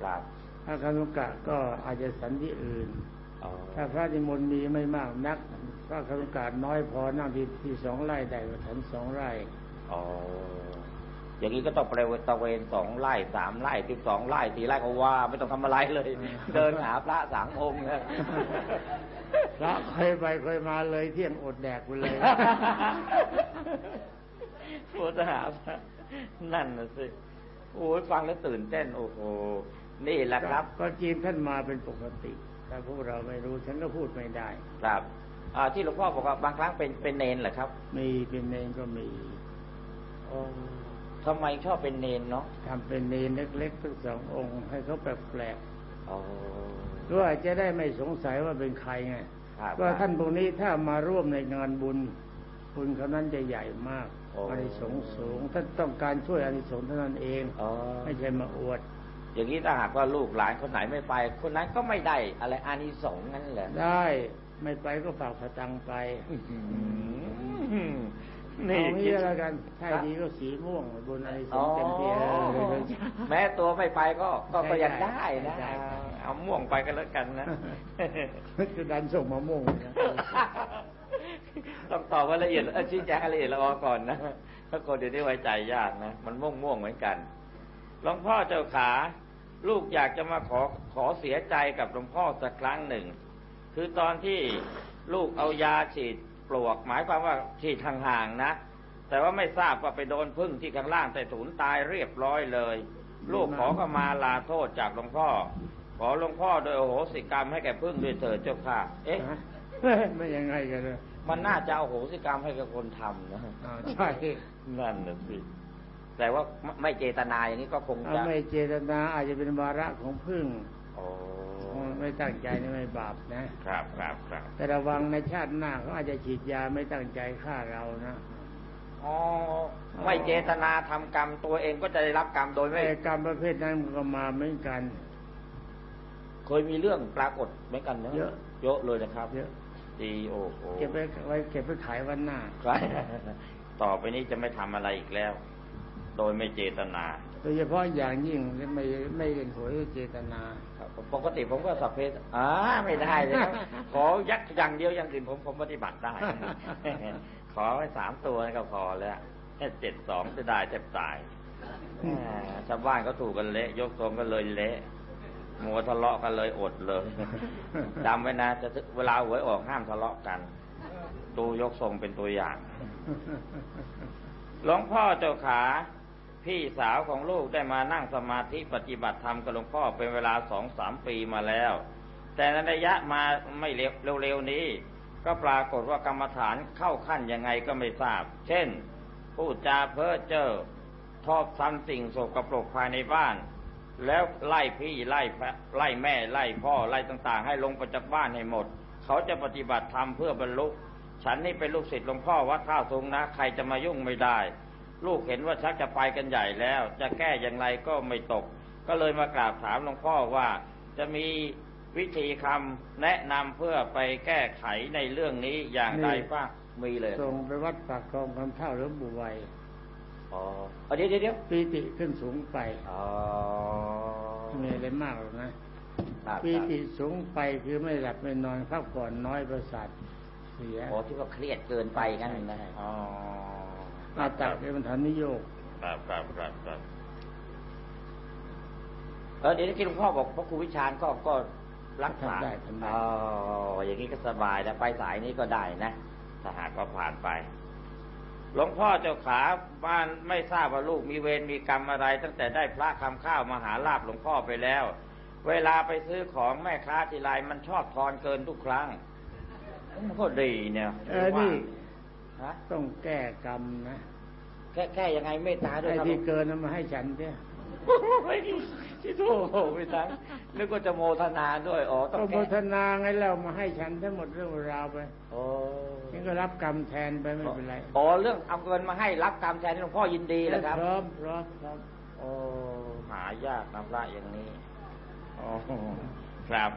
ครับพระคนุกะก็อาจจะสันที่อื่นอ๋อถ้าพระนิมนต์มีไม่มากนักพระคนุกะน้อยพอนั่งที่ที่สองไร่ได้ก็ฉันสองไร่ อ๋ออย่างนี้ก็ต้องไปตระเวนสองไร่สามไร่สิบสองไร่สี่ไร่ก็ว่า ไม่ต้องทำอะไรเลย เดินหาพระสามองค์นะพระเคยไปเคยมาเลยเที่ยงอดแดกไปเลยโอ้ทหารนั่นน่ะสิโอ้ยฟังแล้วตื่นเต้นโอ้โหนี่แหละครับ ก็จีนท่านมาเป็นปกติ แต่พวกเราไม่รู้ฉันก็พูดไม่ได้ ครับอ่าที่หลวงพ่อบอกว่าบางครั้งเป็นเป็นเนนเหรอครับ มีเป็นเนนก็มีโอ้ ทำไมชอบเป็นเนนเนาะทำเป็นเนนเล็กๆทั้งสององค์ ให้เขาแปลกอ๋อๆด้วยจะได้ไม่สงสัยว่าเป็นใครไงครับว่าท่านพวกนี้ถ้ามาร่วมในงานบุญ บุญเขานั้นจะใหญ่มากโอ้อานิสงส์สูงท่านต้องการช่วยอานิสงส์เท่านั้นเองอ๋อไม่ใช่มาอวด อย่างนี้ถ้าหากว่าลูกหลานคนไหนไม่ไป คนนั้นก็ไม่ได้อะไรอานิสงส์งั้นเหรอได้ ไม่ไปก็ฝากสตังค์ไปอืม นี่นี่เอาคิงี้ดแล้วกันถ้าดีก็สีม่วงบุญอานิสอ๋งอส์เต็มที่เออแม้ตัวไม่ไปก็ก็ก็ยังได้ได้นะได้เอาม่วงไปกันแล้วกันนะจะดันส่งมะม่วงนะต้องตอบว่าละเอียดเอ่อชี้แจงให้ละเอียดละออก่อนนะถ้าคนเดี๋ยวนี้ไว้ใจยากนะมันม่วงม่วงๆเหมือนกันหลวงพ่อเจ้าขา ลูกอยากจะมาขอขอเสียใจกับหลวงพ่อสักครั้งหนึ่ง คือตอนที่ลูกเอายาฉีด ปลวก หมายความว่าฉีดห่างๆนะ แต่ว่าไม่ทราบว่าไปโดนพึ่งที่ข้างล่างใต้ถุนตายเรียบร้อยเลย ลูกขอก็มาลาโทษจากหลวงพ่อ ขอหลวงพ่อโดยโอโหสิกรรมให้แก่พึ่งด้วยเถิดเจ้าค่ะ เอ๊ะฮะไม่ยังไงกันเลยมันน่าจะเอาโหสิกรรมให้กับคนทำนะอ้าวใช่นั่นน่ะสิแต่ว่าไม่ไม่เจตนาอย่างนี้ก็คงถ้าจะไม่เจตนาอาจจะเป็นวาระของพึ่งโอ้ ไม่ตั้งใจนี่ไม่บาปนะ ครับครับครับแต่ระวังในชาติหน้าเขาอาจจะฉีดยาไม่ตั้งใจฆ่าเรานะอ๋อไม่เจตนาทำกรรมตัวเองก็จะได้รับกรรมโดยไม่ไอ้กรรมประเภทนั้นมันก็มาเหมือนกัน เคยมีเรื่องปรากฏเหมือนกันนะเยอะเยอะเลยนะครับเยอะดีโอ้โหเก็บไว้ไว้เก็บไว้ขายวันหน้าครับต่อไปนี้จะไม่ทำอะไรอีกแล้ว โดยไม่เจตนาโดยเฉพาะอย่างยิ่งไม่ไม่เล่นหวยเจตนาครับปกติผมก็สัพเพสอ่าไม่ได้เลยครับขอยักอย่างเดียวอย่างอื่นผมผมปฏิบัติได้ ขอไว้สามตัวก็พอแล้วแค่เจ็ดสองจะได้แทบตายชาวบ้านก็ถูกกันเละ ยกทรงก็เลยเละมัวทะเลาะกันเลยอดเลยจำไว้นะจะเวลาหวยออกห้ามทะเลาะกันดูยกทรงเป็นตัวอย่างหลวงพ่อเจ้าขา พี่สาวของลูกได้มานั่งสมาธิปฏิบัติธรรมกับหลวงพ่อเป็นเวลาสองสามปีมาแล้ว แต่ในระยะมาไม่เร็วเร็วๆนี้ ก็ปรากฏว่ากรรมฐานเข้าขั้นยังไงก็ไม่ทราบ เช่น พูดจาเพ้อเจ้อทอบทำสิ่งโสกปรกภายในบ้าน แล้วไล่พี่ไล่ไล่แม่ไล่พ่อไล่ต่างๆ ให้ลงไปจากบ้านให้หมด เขาจะปฏิบัติธรรมเพื่อบรรลุฉันนี่เป็นลูกศิษย์หลวงพ่อวัดท่าสูงนะ ใครจะมายุ่งไม่ได้ ลูกเห็นว่าชักจะไปกันใหญ่แล้ว จะแก้อย่างไรก็ไม่ตก ก็เลยมากราบถามหลวงพ่อว่าจะมีวิธีคำแนะนำเพื่อไปแก้ไขในเรื่องนี้อย่างไรบ้างมีเลยส่งไปวัดปากคลองคำเท่าหรือบุไวอ๋อเอาเดี๋ยวเดี๋ยวเดี๋ยวปีติขึ้นสูงไปอ๋อไม่มีอะไรมากหรอกนะครับปีติสูงไปคือไม่หลับไม่นอนพักผ่อนน้อยประสาทเสียโอ้ที่ว่าเครียดเกินไปงั้นนะอ๋อ อาตักเป็นมันทันนิโยกครับครับครับครับเออเดี๋ยวที่หลวงพ่อบอกพระครูวิชาญก็ก็รักษาทำได้ทำได้อ๋ออย่างนี้ก็สบายแล้วไปสายนี้ก็ได้นะถ้าหากว่าผ่านไป หลวงพ่อเจ้าขาบ้านไม่ทราบว่าลูกมีเวรมีกรรมอะไร ตั้งแต่ได้พระคำข้าวมาหาลาบหลวงพ่อไปแล้ว เวลาไปซื้อของแม่ค้าทีไรมันชอบทอนเกินทุกครั้งมันก็ดีเนี่ยเออนี่ ฮะต้องแก้กรรมนะแค่แค่ยังไงเมตตาด้วยไอ้ครับที่เกินเอามาให้ฉันเนี่ยโอ้ยที่โทษไม่ทันนึกว่าจะโมทนาด้วยอ๋อต้อก็งโฆแก้ษณาไงแล้วมาให้ฉันทั้งหมดเรื่องราวไปโอ้ฉันก็รับกรรมแทนไปไม่เป็นไรอ๋อเรื่องเอาเงินมาให้รับกรรมแทนที่หลวงพ่อยินดีแหละครับพร้อมพร้อมพร้อมโอ้หายากนะพระอย่างนี้อ๋อครับ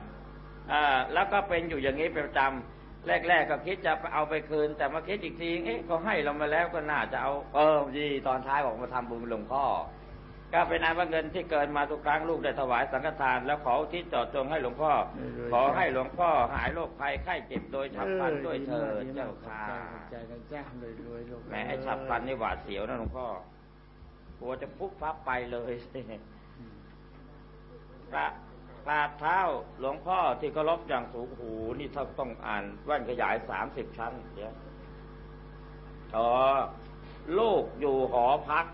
อ่าแล้วก็เป็นอยู่อย่างนี้เป็นประจำ แรก ๆ ก็คิดจะเอาไปคืน แต่มาคิดอีกทีเอ๊ะเขาให้เรามาแล้วก็น่าจะเอาเออดีตอนท้ายบอกมาทำบุญหลวงพ่อ ก็เป็นอันว่าเงินที่เกินมาทุกครั้งลูกได้ถวายสังฆทาน แล้วขออุที่จอดจงให้หลวงพ่อ ขอให้หลวงพ่อหายโรคภัยไข้เจ็บโดยฉับพลันด้วยเถิดดีมกเจ้าค่ะขอบใจนะจ้าเลยรวยๆลูกแม้ไอ้ฉับพลันนี่หวาดเสียวนะหลวงพ่อกลัวจะปุ๊บพับไปเลยสิกระ กราบเท้าหลวงพ่อที่เคารพอย่างสูงหูนี่ถ้าต้องอ่านแว่นขยายสามสิบชั้นเดี๋ยวอ๋อลูกอยู่หอพัก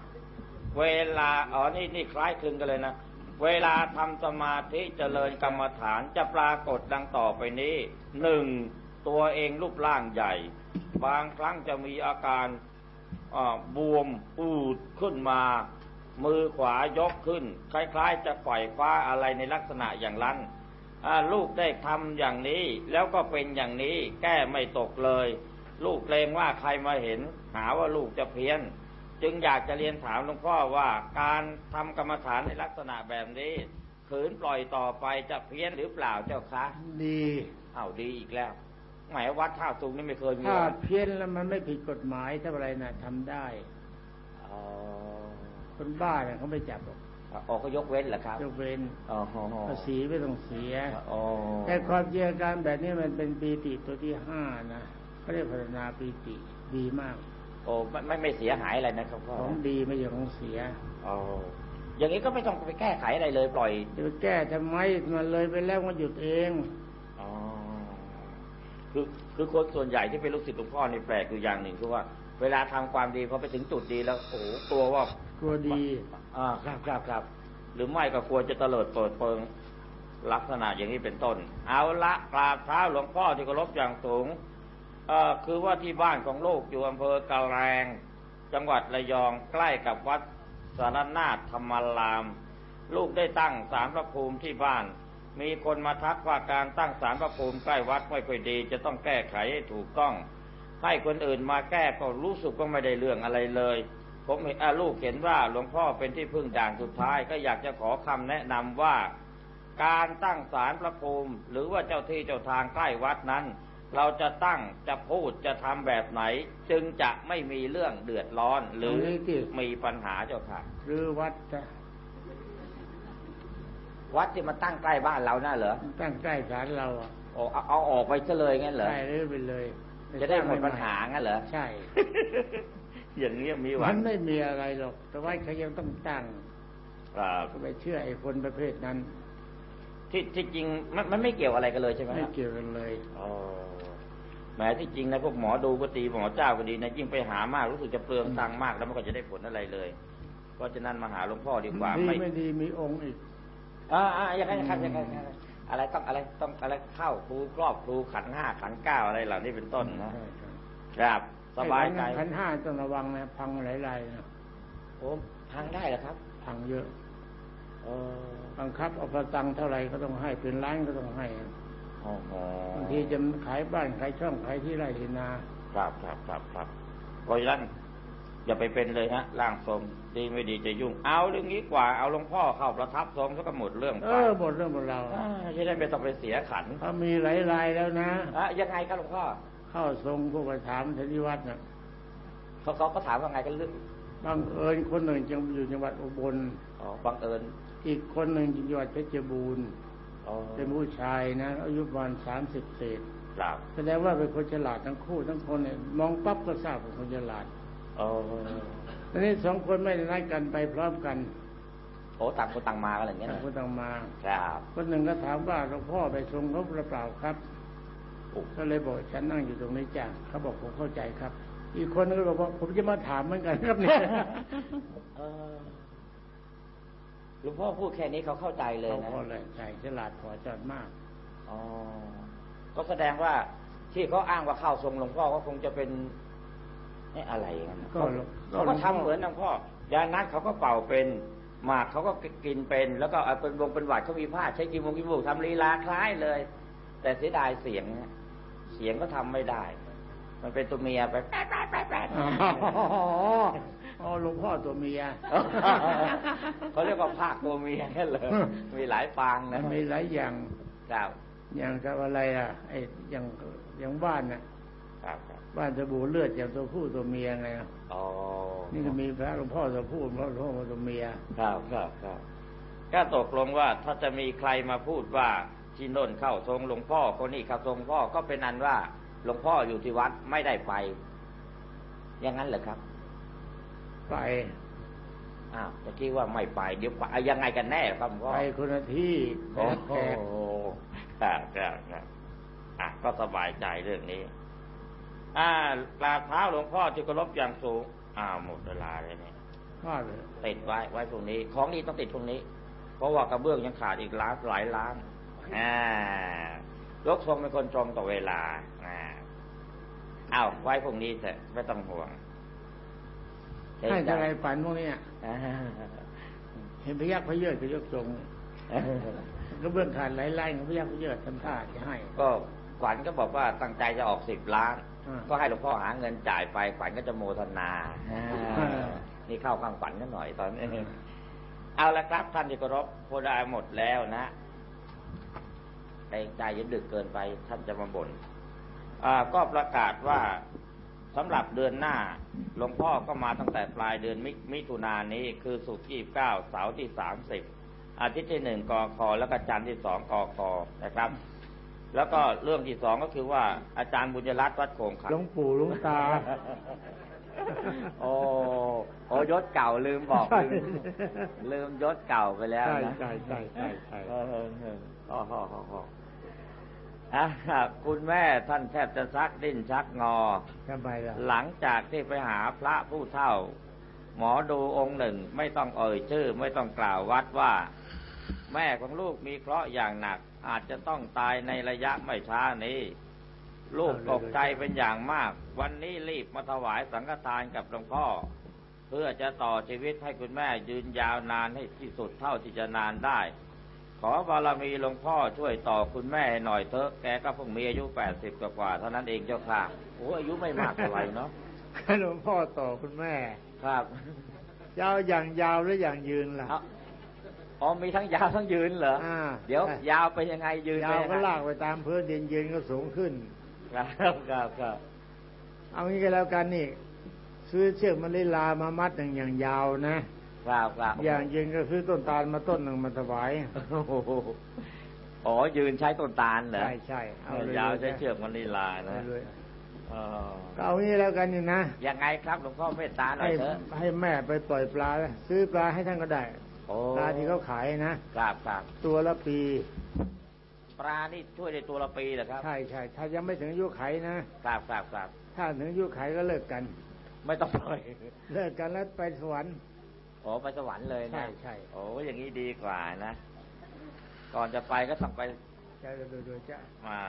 เวลาอ๋อนี่นี่คล้ายคลึงกันเลยนะเวลาทำสมาธิเจริญกรรมฐานจะปรากฏดังต่อไปนี้หนึ่งตัวเองรูปร่างใหญ่ บางครั้งจะมีอาการอ่าบวมอูดขึ้นมา มือขวายกขึ้น คล้ายๆ จะปล่อยฟ้าอะไรในลักษณะอย่างนั้นอ่าลูกได้ทำอย่างนี้แล้วก็เป็นอย่างนี้แก้ไม่ตกเลย ลูกเกรงว่าใครมาเห็น หาว่าลูกจะเพี้ยน จึงอยากจะเรียนถามหลวงพ่อว่าการทำกรรมฐานในลักษณะแบบนี้ขืนปล่อยต่อไปจะเพี้ยนหรือเปล่าเจ้าคะ ดีอ้าวดีอีกแล้ว หมายวัดท่าสูงนี่ไม่เคยมีถ้าวัดเพี้ยนแล้วมันไม่ผิดกฎหมายถ้าอะไรนะทำได้อ๋อ คนบ้าเนี่ยเขาไม่จับหรอกอ๋อเขายกเว้นเหรอครับยกเว้นอ๋อภาษีไม่ต้องเสียอ๋อแต่ความเจริญการแบบนี้มันเป็นปีติตัวที่ห้านะเขาเรียกพัฒนาปีติดีมาก โอ้ไม่ไม่ไม่เสียหายอะไรนะครับพ่อของดีไม่ใช่ของเสียอ๋ออย่างนี้ก็ไม่ต้องไปแก้ไขอะไรเลยปล่อยจะไปแก้ทำไมมันเลยไปแล้วมันหยุดเองอ๋อคือคือคนส่วนใหญ่ที่เป็นลูกศิษย์หลวงพ่อนี่แปลกอยู่อย่างหนึ่งคือว่าเวลาทำความดีพอไปถึงจุดดีแล้วโอ้โหกลัวว่า กลัวดี อ่าครับครับครับ หรือไม่ก็ควจะเตลิดเปิดเปิงลักษณะอย่างนี้เป็นต้น เอาละกราบเท้าหลวงพ่อที่เคารพอย่างสูงเอ่อคือว่าที่บ้านของลูกอยู่อำเภอกะแรง จังหวัดระยองใกล้กับวัดสารนาถธรรมาราม ลูกได้ตั้งสารพระภูมิที่บ้าน มีคนมาทักว่าการตั้งสารพระภูมิใกล้วัดไม่ค่อยดี จะต้องแก้ไขให้ถูกต้อง ให้คนอื่นมาแก้ก็รู้สึกก็ไม่ได้เรื่องอะไรเลย ผมเห็นอ่าลูกเห็นว่าหลวงพ่อเป็นที่พึ่งด่านสุดท้าย ก็อยากจะขอคำแนะนำว่า การตั้งศาลพระภูมิ หรือว่าเจ้าที่เจ้าทางใกล้วัดนั้น เราจะตั้งจะพูดจะทำแบบไหน จึงจะไม่มีเรื่องเดือดร้อน หรือเอาเลยสิมีปัญหาเจ้าค่ะหรือวัดจะวัดที่มาตั้งใกล้บ้านเราน่ะเหรอตั้งใกล้ศาลเราอะโอ้เอาเอาออกไปซะเลยงั้นเหรอใช่หรือไปเลย จะได้หมดปัญหางั้นเหรอใช่ อย่างนี้มีหมัวันนไม่มีอะไรหรอก แต่ว่าเขายังต้องตั้งครับก็ไปเชื่อไอ้คนประเภทนั้น ที่ที่จริงมันมันไม่เกี่ยวอะไรกันเลยใช่ไหมไม่ครับเกี่ยวกันเลยอ๋อแหมที่จริงนะพวกหมอดูก็ดีหมอเจ้าก็ดีนะยิ่งไปหามากรู้สึกจะเปลืองตังค์มากแล้วมันก็จะได้ผลอะไรเลยเพราะฉะนั้นมาหาหลวงพ่อดีกว่าดีไม่ไม่ดีมีองค์อีกอ่าอ่าอย่างนั้นอย่างนั้นอย่างนั้นอย่างนั้นอะไรต้องอะไรต้องอะไรเข้าครูครอบครูขันห้าขันเก้าอะไรเหล่านี้เป็นต้นนะใช่ใช่ครับ สบายใจไอ้ขันห้าต้องระวังนะ พังหลายๆนะโอ้ทางได้เหรอครับ พังเยอะเออบังคับเอาประตังเท่าไหร่ก็ต้องให้เป็นล้านก็ต้องให้โอ้โหบางทีจะขายบ้านขายช่องขายที่ไร่ที่นา ครับครับครับครับเพราะฉะนั้นอย่าไปเป็นเลยฮะร่างทรงดีไม่ดีจะยุ่ง เอาเรื่องนี้กว่าเอาหลวงพ่อเข้าประทับทรงแล้วก็หมดเรื่องเอไปอหมดเรื่องหมดเราวอ่าจะได้ไม่ต้องไปเสียขันเขามีหลายรายแล้วนะอะยังไงครับหลวงพ่อ เข้าทรงผู้ประถามธนิวัฒน์น่ะเขาเขาก็ถามว่าไงกันเรื่องบังเอิญคนหนึ่งจังอยู่จังหวัดอุบลอ๋อบังเอิญ อีกคนหนึ่งอยู่จังหวัดเพชรบูรณ์อ๋อเป็นผู้ชายนะ อายุประมาณสามสิบเศษครับแสดงว่าเป็นคนฉลาดทั้งคู่ทั้งคนเนี่ยมองปั๊บก็ทราบเป็นคนฉลาดอ๋อทีนี้สองคนไม่ได้นัดกันไปพร้อมกันโอ้ต่างคนต่างมากันอย่างเงี้ยต่างนะคนต่างมา ครับ คนหนึ่งก็ถามว่าหลวงพ่อไปทรงเขาหรือเปล่าครับโอ้ ก็เลยบอกฉันนั่งอยู่ตรงนี้จ้ะเขาบอกผมเข้าใจครับ อีกคนนึงก็บอกว่าผมจะมาถามเหมือนกันครับเนี่ยเออหลวงพ่อพูดแค่นี้เขาเข้าใจเลยเขานะพอเลยใช่ฉลาดพอจอดมากอ๋อก็แสดงว่าที่เขาอ้างว่าเข้าทรงหลวงพ่อก็คงจะเป็นนี่อะไรกันนะก็เขาหลวงเขาก็ทำเหมือนหลวงพ่อยานัดเขาก็เป่าเป็นหมากเขาก็กินเป็น แล้วก็เอาเป็นวงเป็นหวัดเขามีผ้าใช้กินวงกินบุกทำลีลาคล้ายเลย แต่เสียดายเสียงนะ เสียงก็ทำไม่ได้ มันเป็นตัวเมียไปแป๊ดแป๊ดแป๊ดแป๊ดอ๋ออ๋อหลวงพ่อตัวเมียเขาเรียกว่าภาคตัวเมียนั่เลยมีหลายปางนะมีหลายอย่างครับอย่างกับอะไรอะไอ้อย่างอย่างบ้านน่ะครับบ้านสบู่เลือดอย่างตัวผู้ตัวเมียไงอ๋อนี่ก็มีพระหลวงพ่อตัวผู้หลวงพ่อตัวเมีย ครับครับครับก็ตกลงว่าถ้าจะมีใครมาพูดว่า ที่โน่นเข้าทรงหลวงพ่อคนนี้เข้าทรงพ่อก็เป็นอันว่าหลวงพ่ออยู่ที่วัดไม่ได้ไป อย่างนั้นเหรอครับ ไปอ้าวจะคิดว่าไม่ไป เดี๋ยวไปเอายังไงกันแน่ครับหลวงพ่อไปคนละที่โอ้แขโหกครับครับครับอะก็สบายใจเรื่องนี้ อ่ากราบเท้าหลวงพ่อที่เคารพอย่างสูงอ้าวหมดเวลาเลยเนี่ยว่าเลยติดไว้ไว้ตรงนี้ ของนี้ต้องติดตรงนี้ เพราะว่ากระเบื้องยังขาดอีกล้านหลายล้านอ่า ยกทรงเป็นคนตรงต่อเวลาอ่าเอาไว้พวกนี้เถอะไม่ต้องห่วงให้อะไรฝันพวกเนี้ยอ่าเห็นพยักพระเยิดพยกทรงก็เบื้องขาดหลายไล่ของพยักพระเยิดทำท่าจะให้ ก็ขวัญก็บอกว่าตั้งใจจะออกสิบล้านอ่าก็ให้หลวงพ่อหาเงินจ่ายไปขวัญก็จะโมทนาอ่าอ่านี่เข้าข้างขวัญกันหน่อยตอนนี้เอาละครับท่านที่เคารพโพธิ์ได้หมดแล้วนะ เกรงใจอยันดึกเกินไปท่านจะมาบ่นอ่าก็ประกาศว่าสำหรับเดือนหน้าหลวงพ่อก็มาตั้งแต่ปลายเดือนมิมิถุนายนนี้คือสุกร์ที่เก้าเสาร์ที่สามสิบอาทิตย์ที่หนึ่งกอคอแล้วก็จันทร์ที่สองกอคอนะครับ แล้วก็เรื่องที่สองก็คือว่าอาจารย์บุญยรัตน์วัดโขงขันหลวงปู่หลวงตา โอ้โอ้ยศเก่าลืมบอกใช่ลืมลืมยศเก่าไปแล้วใช่นะใช่ใช่ใช่ ใช่เออเออเอออ๋ออ๋ออ๋ออ๋ออะคุณแม่ท่านแทบจะซักดิ้นชักงอทำไมล่ะหลังจากที่ไปหาพระผู้เฒ่า หมอดูองค์หนึ่งไม่ต้องเอ่ยชื่อ ไม่ต้องกล่าววัดว่า แม่ของลูกมีเคราะห์อย่างหนัก อาจจะต้องตายในระยะไม่ช้านี้ ลูกตกใจเป็นอย่างมาก วันนี้รีบมาถวายสังฆทานกับหลวงพ่อ เพื่อจะต่อชีวิตให้คุณแม่ยืนยาวนานให้ที่สุดเท่าที่จะนานได้ ขอบารมีหลวงพ่อช่วยต่อคุณแม่ให้หน่อยเถอะ แกก็เพิ่งมีอายุแปดสิบกว่าๆเท่านั้นเองเจ้าค่ะโอ้อายุไม่มากเท่าไหร่เนาะหลวงพ่อต่อคุณแม่ ครับ ยาวอย่างยาวหรืออย่างยืนล่ะเอาอ๋อมีทั้งยาวทั้งยืนเหรออ่าเดี๋ยวใช่ยาวไปยังไงยืนยาไปวยังก็ไงลากไปตามพื้นดินยืนก็สูงขึ้น ครับครับครับเอางี้ก็แล้วกันนี่ ซื้อเชือกมันลิลามามัดหนึ่งอย่างยาวนะ ครับครับอย่างยืนก็ซื้อต้นตาลมาต้นหนึ่งมาถวายโอ้โหอ๋อ ยืนใช้ต้นตาลเหรอใช่ใช่เอาเลยยาวใช้เชือกมันลีลาเอานะเลยอ๋อก็เอางี้แล้วกันนี่นะยังไงครับหลวงพ่อเมตตาหน่อให้ยเถอะให้แม่ไปปล่อยปลาซื้อปลาให้ท่านก็ได้โอ้ปลาที่เขาขายนะครับครับตัวละปี ปลานี่ช่วยในตัวละปีเหรอครับใช่ใช่ถ้ายังไม่ถึงอายุไขนะครับครับครับถ้าถึงอายุไขก็เลิกกัน ไม่ต้องปล่อยเลิกกันแล้วไปสวรรค์โอ้ไปสวรรค์เลยนะใช่ใช่โอ้อย่างนี้ดีกว่านะ ก่อนจะไปก็ต้องไปใช่โดยโดยจ้ามา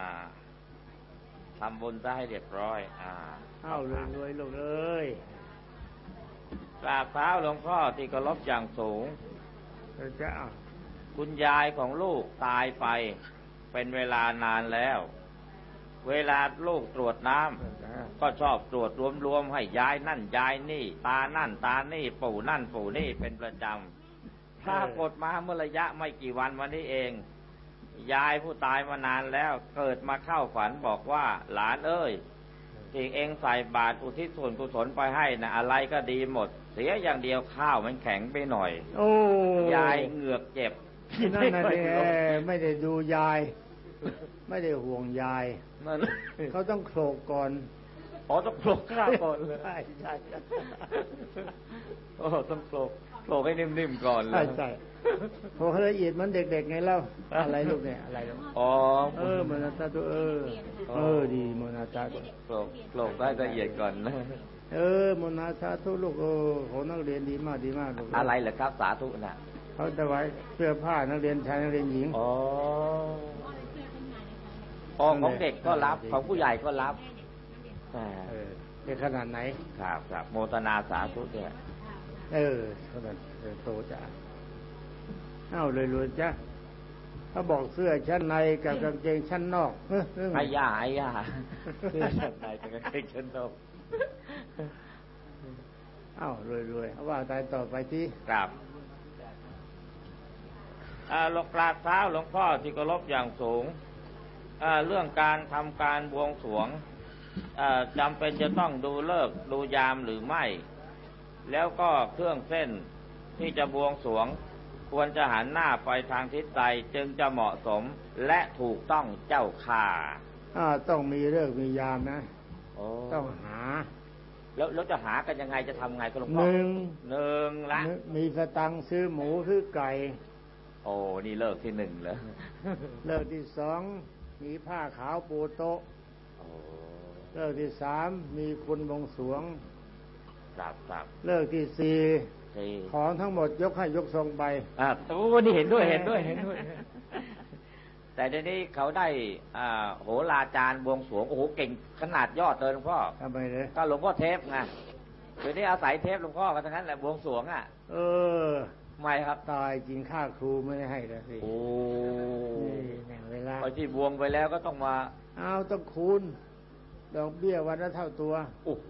ทำบุญซะให้เรียบร้อย อ่าเอาเลยรวยลูกเอ้ยกราบเท้าหลวงพ่อที่เคารพอย่างสูงโดยจ้าคุณยายของลูกตายไป เป็นเวลานานแล้ว เวลาลูกตรวจน้ำก็ชอบตรวจรวมๆให้ยายนั่นยายนี่ ตานั่นตานี่ปู่นั่นปู่นี่เป็นประจำปรากฏมาเมื่อระยะไม่กี่วันวันนี้เอง ยายผู้ตายมานานแล้วเกิดมาเข้าฝันบอกว่า หลานเอ้ยที่เองใส่บาตรอุทิศส่วนกุศลไปให้นะอะไรก็ดีหมด เสียอย่างเดียวข้าวมันแข็งไปหน่อย โอ้ยายเหงือกเจ็บนั่นน่ะไม่ดิค่อยไม่ได้ดูยาย ไม่ได้ห่วงยายนั่นเขาต้องโขลกก่อนอ๋อต้องโปลกข้าวก่อนเลยใช่ใช่ใช่โอ้ต้องโปลกโปลกให้นิ่มๆก่อนเลใช่ยใช่พอเขาละเอียดเหมันเด็กๆไงเล่าอะไรลูกเนี่ยอะไรลูกอ๋อเออโมนาตาตัวเออ เออดีโมนาตาตัวโปลกโปลกได้ละเอียดก่อนนะเออโมนาตาทุลูกเออของนักเรียนดีมากดีมากลูกอะไรเหรอครับสาธุนะเขาจะไว้เสื้อผ้านักเรียนชายนักเรียนหญิงอ๋อ อ๋อของเด็กก็รับของผู้ใหญ่ก็รับอ่าเออเป็นขนาดไหนครับครับโมทนาสาธุเนี่ยเออขนาดเออโตจ้ะเอ้าเลยรวยจ้ะเขาบอกเสื้อชั้นในกับกางเกงชั้นนอกเฮ้ยเรื่องไอ้ย่าไอ้ย่าเสื้อชั้นในจะกางเกงชั้นนอกเอ้าเลยรวยเอาว่าตายต่อไปที่ครับอ่าหลวงกราบเท้าหลวงพ่อที่เคารพอย่างสูงอ่า เรื่องการทำการบวงสรวงอ่าจำเป็นจะต้องดูเลิกษ์ดูยามหรือไม่ แล้วก็เครื่องเส้นที่จะบวงสรวงควรจะหันหน้าไปทางทิศใดจึงจะเหมาะสมและถูกต้องเจ้าค่าอ่าต้องมีเลิกษ์มียามนะโอ้ต้องหา แล้วแล้วจะหากันยังไงจะทำไงก็หลวงหพ่อนึ่งหนึ่งละมีสตังค์ซื้อหมูซื้อไก่ โอ้นี่เลิกที่หนึ่งเหรอเลิกที่สอง มีผ้าขาวปูโต๊ะโอ้เลิกที่สามมีคุณบวงสรวงครับครับเลิกที่สี่สี่ของทั้งหมดยกให้ยกทรงไปอ่าโอ้นี่เห็นด้วยเห็นด้วยเห็นด้วย แต่เดี๋ยวนี้เขาได้อ่าโหราจารย์บวงสรวงโอ้โหเก่งขนาดยอดเลยหลวงพ่อทำไมเลยก็หลวงพ่อเทพไงเดี๋ยวนี้อาศัยเทปหลวงพ่อกันทั้งนั้นแหละบวงสรวงอะ เออ ไม่ครับตายจริงค่าครูไม่ได้ให้แล้วสิโอ้นี่แน่เวลาไอ้ที่บวงไปแล้วก็ต้องมาเอาต้องคูณดอกเบี้ยวันละเท่าตัว โอ้โห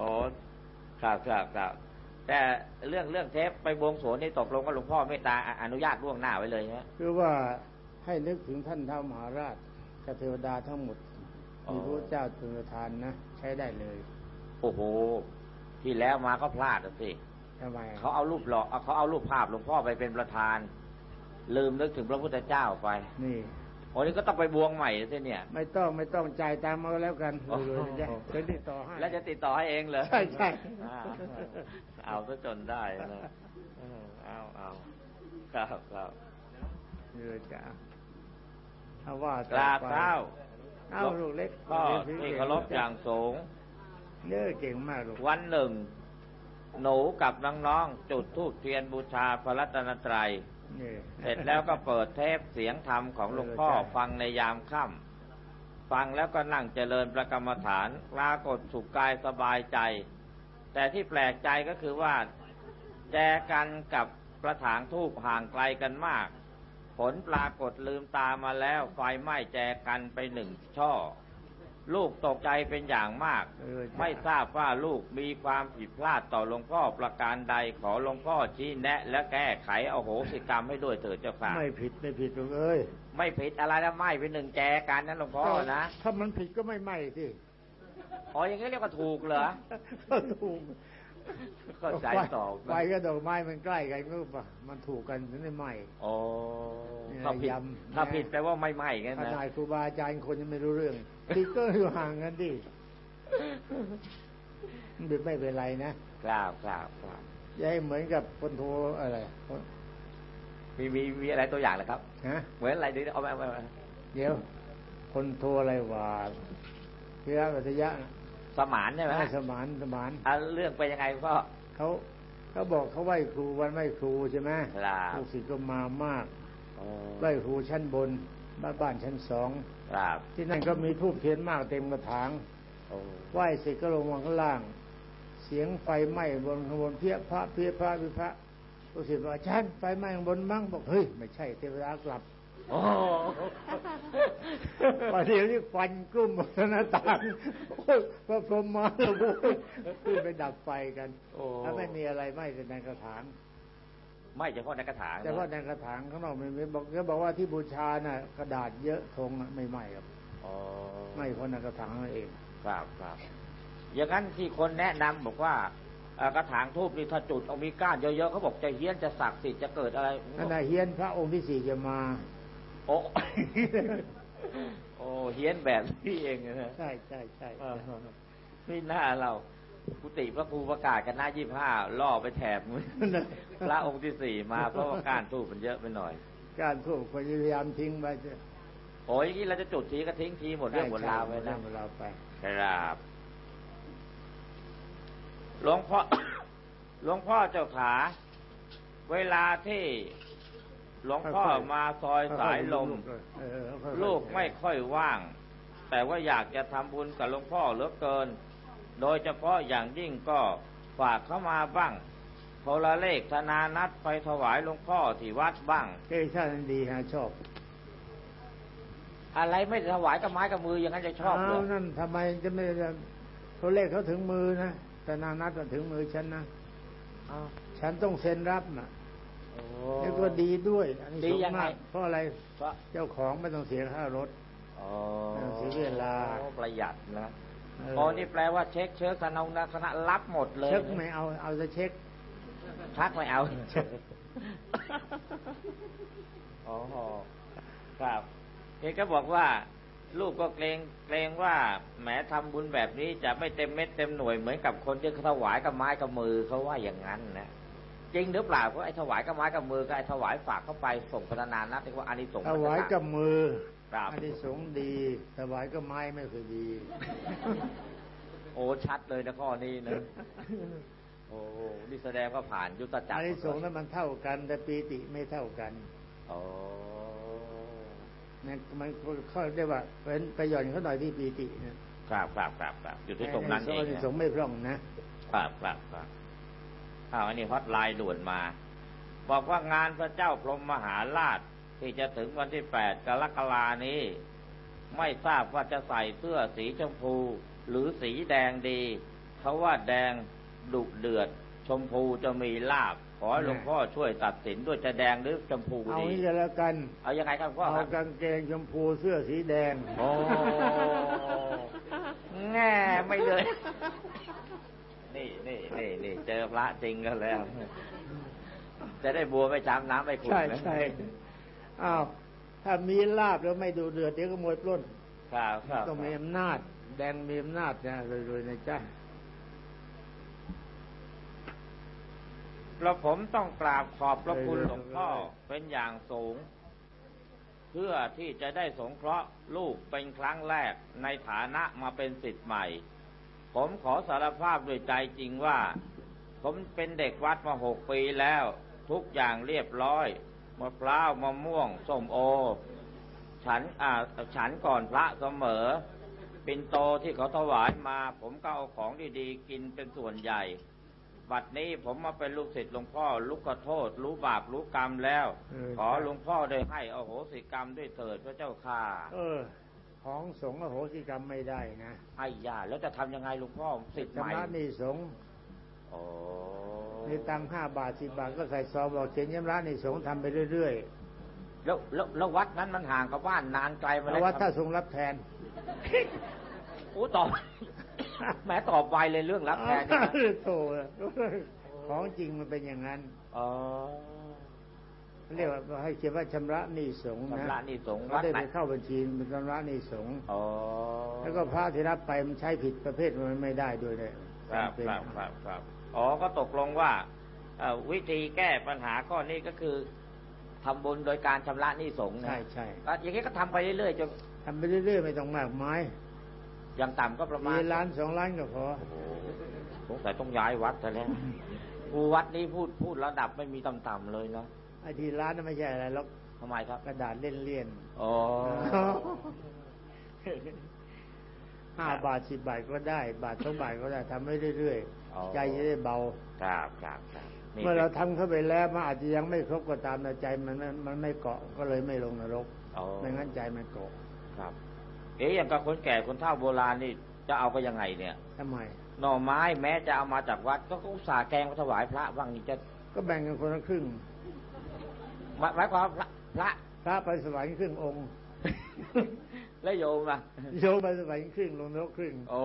อ๋อครับครับครับแต่เรื่องเรื่องเทปไปบวงสรวงนี่ตกลงกับหลวงพ่อเมตตาอนุญาตล่วงหน้าไว้เลยใช่ไหมคือว่าให้นึกถึงท่านเท้ามหาราชกับเทวดาทั้งหมดอ๋อมีพระเจ้าตุลทานนะ ใช้ได้เลย โอ้โห ที่แล้วมาก็พลาดอะสิทำไมเขาเอารูปหล่อเอาเขาเอารูปภาพหลวงพ่อไปเป็นประธาน ลืมนึกถึงพระพุทธเจ้าไป นี่โอ้นี่ก็ต้องไปบวงใหม่สิเนี่ย ไม่ต้องไม่ต้องจ่ายตามมาแล้วกันอ๋อรวยๆนะจ๊ะเดี๋ยวติดต่อให้แล้วจะติดต่อให้เองเหรอใช่ใช่อ่าเอาซะจนได้นะเออเอาเอาครับครับเดี๋ยวจ้ะถ้าว่าต่กราบไปเท้าเอ้าลูกเล็กพ่อที่เคารพอย่างสูง เนื้อเก่งมากลูกวันหนึ่ง หนูกับน้องๆจุดธูปเทียนบูชาพระรัตนตรัยนี่เสร็จแล้วก็เปิดเทปเสียงธรรมของหลวงพ่อเออใช่ฟังในยามค่ำฟังแล้วก็นั่งเจริญประกรรมฐานปรากฏสุขกายสบายใจ แต่ที่แปลกใจก็คือว่าแจกันกับกระถางทูบห่างไกลกันมาก ผลปรากฏลืมตามาแล้วไฟไหม้แจกันไปหนึ่งช่อ ลูกตกใจเป็นอย่างมากเออใช่ไม่ทราบว่าลูกมีความผิดพลาดต่อหลวงพ่อประการใดขอหลวงพ่อชี้แนะ และแก้ไขเอาโหสิกรรมให้ด้วยเถิดเจ้าค่ะไม่ผิดไม่ผิดลูกเอ้ยไม่ผิดอะไรแล้วไม่เป็นหนึ่งแจกันนั้นหลวงพ่อนะถ้ามันผิดก็ไม่ไหม้สิอ๋ออย่างนี้เรียกว่าถูกเหรอถูกเข้าใจตอบไฟกับดอกไม้มันใกล้กันก็ปะมันถูกกันถึงได้ไหม้โอ้เนี่ยถ้าผิดยำถ้าผิดแปลว่าไม่ไหม้กันขนะนาดครูบาอาจารย์คนยังไม่รู้เรื่อง ผิดก็อยู่ห่างกันดิมันไม่เป็นไรนะครับครับครับอย่าให้เหมือนกับคนโทรอะไรมีมีมีอะไรตัวอย่างเหรอครับฮะเหมือนอะไรดีเอาไปเอาไปเอาไปเดี๋ยว คนโทรอะไรว่าพิระวัตยะน่ะสมานใช่ไหมสมานสมานอะเรื่องไปยังไงพ่อเขาเขาบอกเขาไหว้ครูวันไหว้ครูใช่ไหมครับลูกศิษย์ก็มามากโอ้ไหว้ครูชั้นบนบ้านบ้านชั้นสอง ครับที่นั่นก็มีทูบเทียนมากเต็มกระถางโอ้ไหว้เสร็จก็ลงมาข้างล่าง เสียงไฟไหม้บนข้างบนเพี้ยพระเพี้ยพระพิพระลูกศิษย์ว่าอาจารย์ไฟไหม้ข้างบนมั้งบอกเฮ้ยไม่ใช่เทวดากลับโอ้ประเดี๋ยวนี้ควันกลุ่มบนหน้าต่างโอ้ยพระพรหมมาแล้วโว้ยขึ้นไปดับไฟกันโอ้ถ้าไม่มีอะไรไหม้แต่ในกระถาง ไม่เฉพาะในกระถางแต่ว่าในกระถางข้างนอกไม่มีบอกเขาบอกว่าที่บูชาน่ะกระดาษเยอะธงน่ะไม่ไหม้ครับอ๋อไหม้เพราะในกระถางนั่นเองครับครับ อย่างนั้นที่คนแนะนำบอกว่าเอ่อกระถางทูบนี่ถ้าจุดเอามีก้านเยอะๆเขาบอกจะเฮี้ยนจะศักดิ์สิทธิ์จะเกิดอะไรนั่นน่ะเฮียนพระองค์ที่สี่จะมา โอ้โอ้เฮี้ยนแบบนี้เองนะใช่ใช่ใช่เออไม่น่าเรา กุฏิพระครูประกาศกันหน้ายี่ห้าล่อไปแถบมือพระองค์ที่สี่มาเพราะว่าก้านทูบมันเยอะไปหน่อย การทูบพยายามทิ้งไปเถอะโอ้ยอย่างนี้เราจะจุดทีก็ทิ้งทีหมดเรื่องหมดราวไปใช่นะเรื่องหมดราวไปครับหลวงพ่อหลวงพ่อเจ้าขา เวลาที่หลวงพ่อมาซอยสายลมเออค่อยๆลูกไม่ค่อยว่าง แต่ว่าอยากจะทำบุญกับหลวงพ่อเหลือเกิน โดยเฉพาะอย่างยิ่งก็ฝากเข้ามาบ้างโทรเลขธนานัดไปถวายหลวงพ่อที่วัดบ้างเกชาติดีฮะชอบ อะไรไม่ถวายกับไม้กับมืออย่างนั้นจะชอบเหรเอาอนั่นทำไมจะไม่เขาเลขเขาถึงมือนะแต่นานัดมาถึงมือฉันนะอ้าวฉันต้องเซ็นรับนะโอ้แล้วก็ดีด้วยอันนี้ดีสูงยังไงมากเพราะอะไรก็เจ้าของไม่ต้องเสียค่ารถอ๋อเสียเวลาประหยัดนะ เอออ๋อนี่แปลว่าเช็คเชื้อคณะคณะรับหมดเลยเช็คไม่เอาเอาจะเช็คชักไม่เอาอ๋อครับเอกก็บอกว่า ลูกก็เกรงเกรงว่าแหมทำบุญแบบนี้จะไม่เต็มเม็ดเต็มหน่วยเหมือนกับคนที่ถวายกับไม้กับมือเขาว่าอย่างนั้นนะจริงหรือเปล่าเพราะไอ้ถวายกับไม้กับมือกับไอ้ถวายฝากเข้าไปส่งพนานัดเรียกว่าอานิสงส์ถวายกับมือครับ อันนี้สงส์ดีถวายกับไม้ไม่เคยดี โอ้ชัดเลยนะข้อนี้นะโอ้นี่แสดงว่าผ่านยุทธจักรอันนี้สงส์นั้นมันเท่ากัน แต่ปีติไม่เท่ากันอ๋อนั่นมันเขาเรียกว่าเป็นประโยชน์เขาหน่อยที่ปีติเนี่ยครับครับครับครับอยู่ที่ตรงนั้นเองอันนี้นะสงส์ไม่พร่องนะครับครับครับอ้าวอันนี้ฮอตไลน์ด่วนมา บอกว่างานพระเจ้าพรหมมหาราช ที่จะถึงวันที่แปดกรกฎานี้ ไม่ทราบว่าจะใส่เสื้อสีชมพู หรือสีแดงดีเขาว่าแดงดุเดือด ชมพูจะมีลาบขอให้หลวงพ่อช่วยตัดสินด้วยจะแดงหรือชมพูเอาดีนี้ก็แล้วกันเอายังไงครับพ่อคเอารับกางเกงชมพูเสื้อสีแดงโอ้แง่ไม่เลย นี่นี่นี่นี่เจอพระจริงกันแล้ว จะได้บัวไม่ช้ำน้ำไม่ขุ่นใช่นะใช่ อ้าวถ้ามีลาบแล้วไม่ดูเดือดเดี๋ยวก็มวยปล้นครับครับต้องมีอำนาจ แดงมีอำนาจนะรวยๆนะจ๊ะกระผมต้องกราบขอบพระคุณหลวงพ่อเป็นอย่างสูง เพื่อที่จะได้สงเคราะห์ลูกเป็นครั้งแรกในฐานะมาเป็นสิทธิ์ใหม่ ผมขอสารภาพด้วยใจจริงว่า ผมเป็นเด็กวัดมาหกปีแล้ว ทุกอย่างเรียบร้อยมะพร้าวมะม่วงส้มโอ ฉันอ่าฉันก่อนพระเสมอปินโตที่เขาถวายมา ผมก็เอาของดีๆ กินเป็นส่วนใหญ่ บัดนี้ผมมาเป็นลูกศิษย์หลวงพ่อลูกขอโทษ รู้บาปรู้กรรมแล้วเออขอหลวงพ่อได้ให้อโหสิกรรมด้วยเถิดพระเจ้าค่ะ เออ ของสงฆ์อโหสิกรรมไม่ได้นะไอ้ยาแล้วจะทำยังไงหลวงพ่อสิทธิ์ใหม่ชำระหนี้สงฆ์ โอ้มีตังค์ห้าบาทสิบบาทก็ใส่ซองบอกเขียนชำระหนี้สงฆ์ทำไปเรื่อยแล้วแล้วแล้ววัดนั้นมันห่างกับบ้านนานไกลๆมาแต่แล้วว่าถ้าทรงรับแทนโอ้ตอบแหม้ตอบไวเลยเรื่องรับแทนนี่นะโตของจริงมันเป็นอย่างนั้นอ๋อเรียกว่าให้เขียนว่าชำระหนี้สงฆ์นะชำระหนี้สงฆ์เขาวัดได้ไหนไปเข้าบัญชีเป็นชำระหนี้สงฆ์อ๋อแล้วก็พระที่รับไปมันใช้ผิดประเภทมันไม่ได้ด้วยเลยครับเป็นครับครับครับ อ๋อก็ตกลงว่าเอ่อวิธีแก้ปัญหาข้อนี้ก็คือทำบุญโดยการชำระหนี้สงฆ์นะใช่ใช่ก็อย่างนี้ก็ทำไปเรื่อยๆจนทำไปเรื่อยๆไม่ต้องมากมายอย่างต่ำก็ประมามีณล้านสองล้านก็พอโอ้โหสงสัยต้องย้ายวัดแต่แล้วกูวัดนี้พูดพูดระดับไม่มีต่ำๆเลยเนาะไอ้ที่ร้านนั้นไม่ใช่อะไรหรอกทำไมครับ กระดาษเล่นเลี่ยนอ๋อห้าบาทสิบบาทก็ได้ บาทสองบาทก็ได้ทำไม่เรื่อยอ๋อๆ ใจจะได้เบาครับครับครับนี่เมื่อเราทำเข้าไปแล้วมันอาจจะยังไม่ครบก็ตามแต่ใจมันไม่มันไม่เกาะก็เลยไม่ลงนรกอ๋อไม่งั้นใจมันเกาะครับ เอ๊ะอย่างกับคนแก่คนเฒ่าโบราณนี่จะเอาไปยังไงเนี่ยทำไมหน่อไม้แม้จะเอามาจากวัด ก็อุตส่าห์แกงมาถวายพระบ้างนี่จะก็แบ่งกันคนละครึ่งหมายหมายความว่าพระพระพระไปสวรรค์ครึ่งองค์ และโยมอะโยมไปสวรรค์ครึ่งลงนรกครึ่งโอ้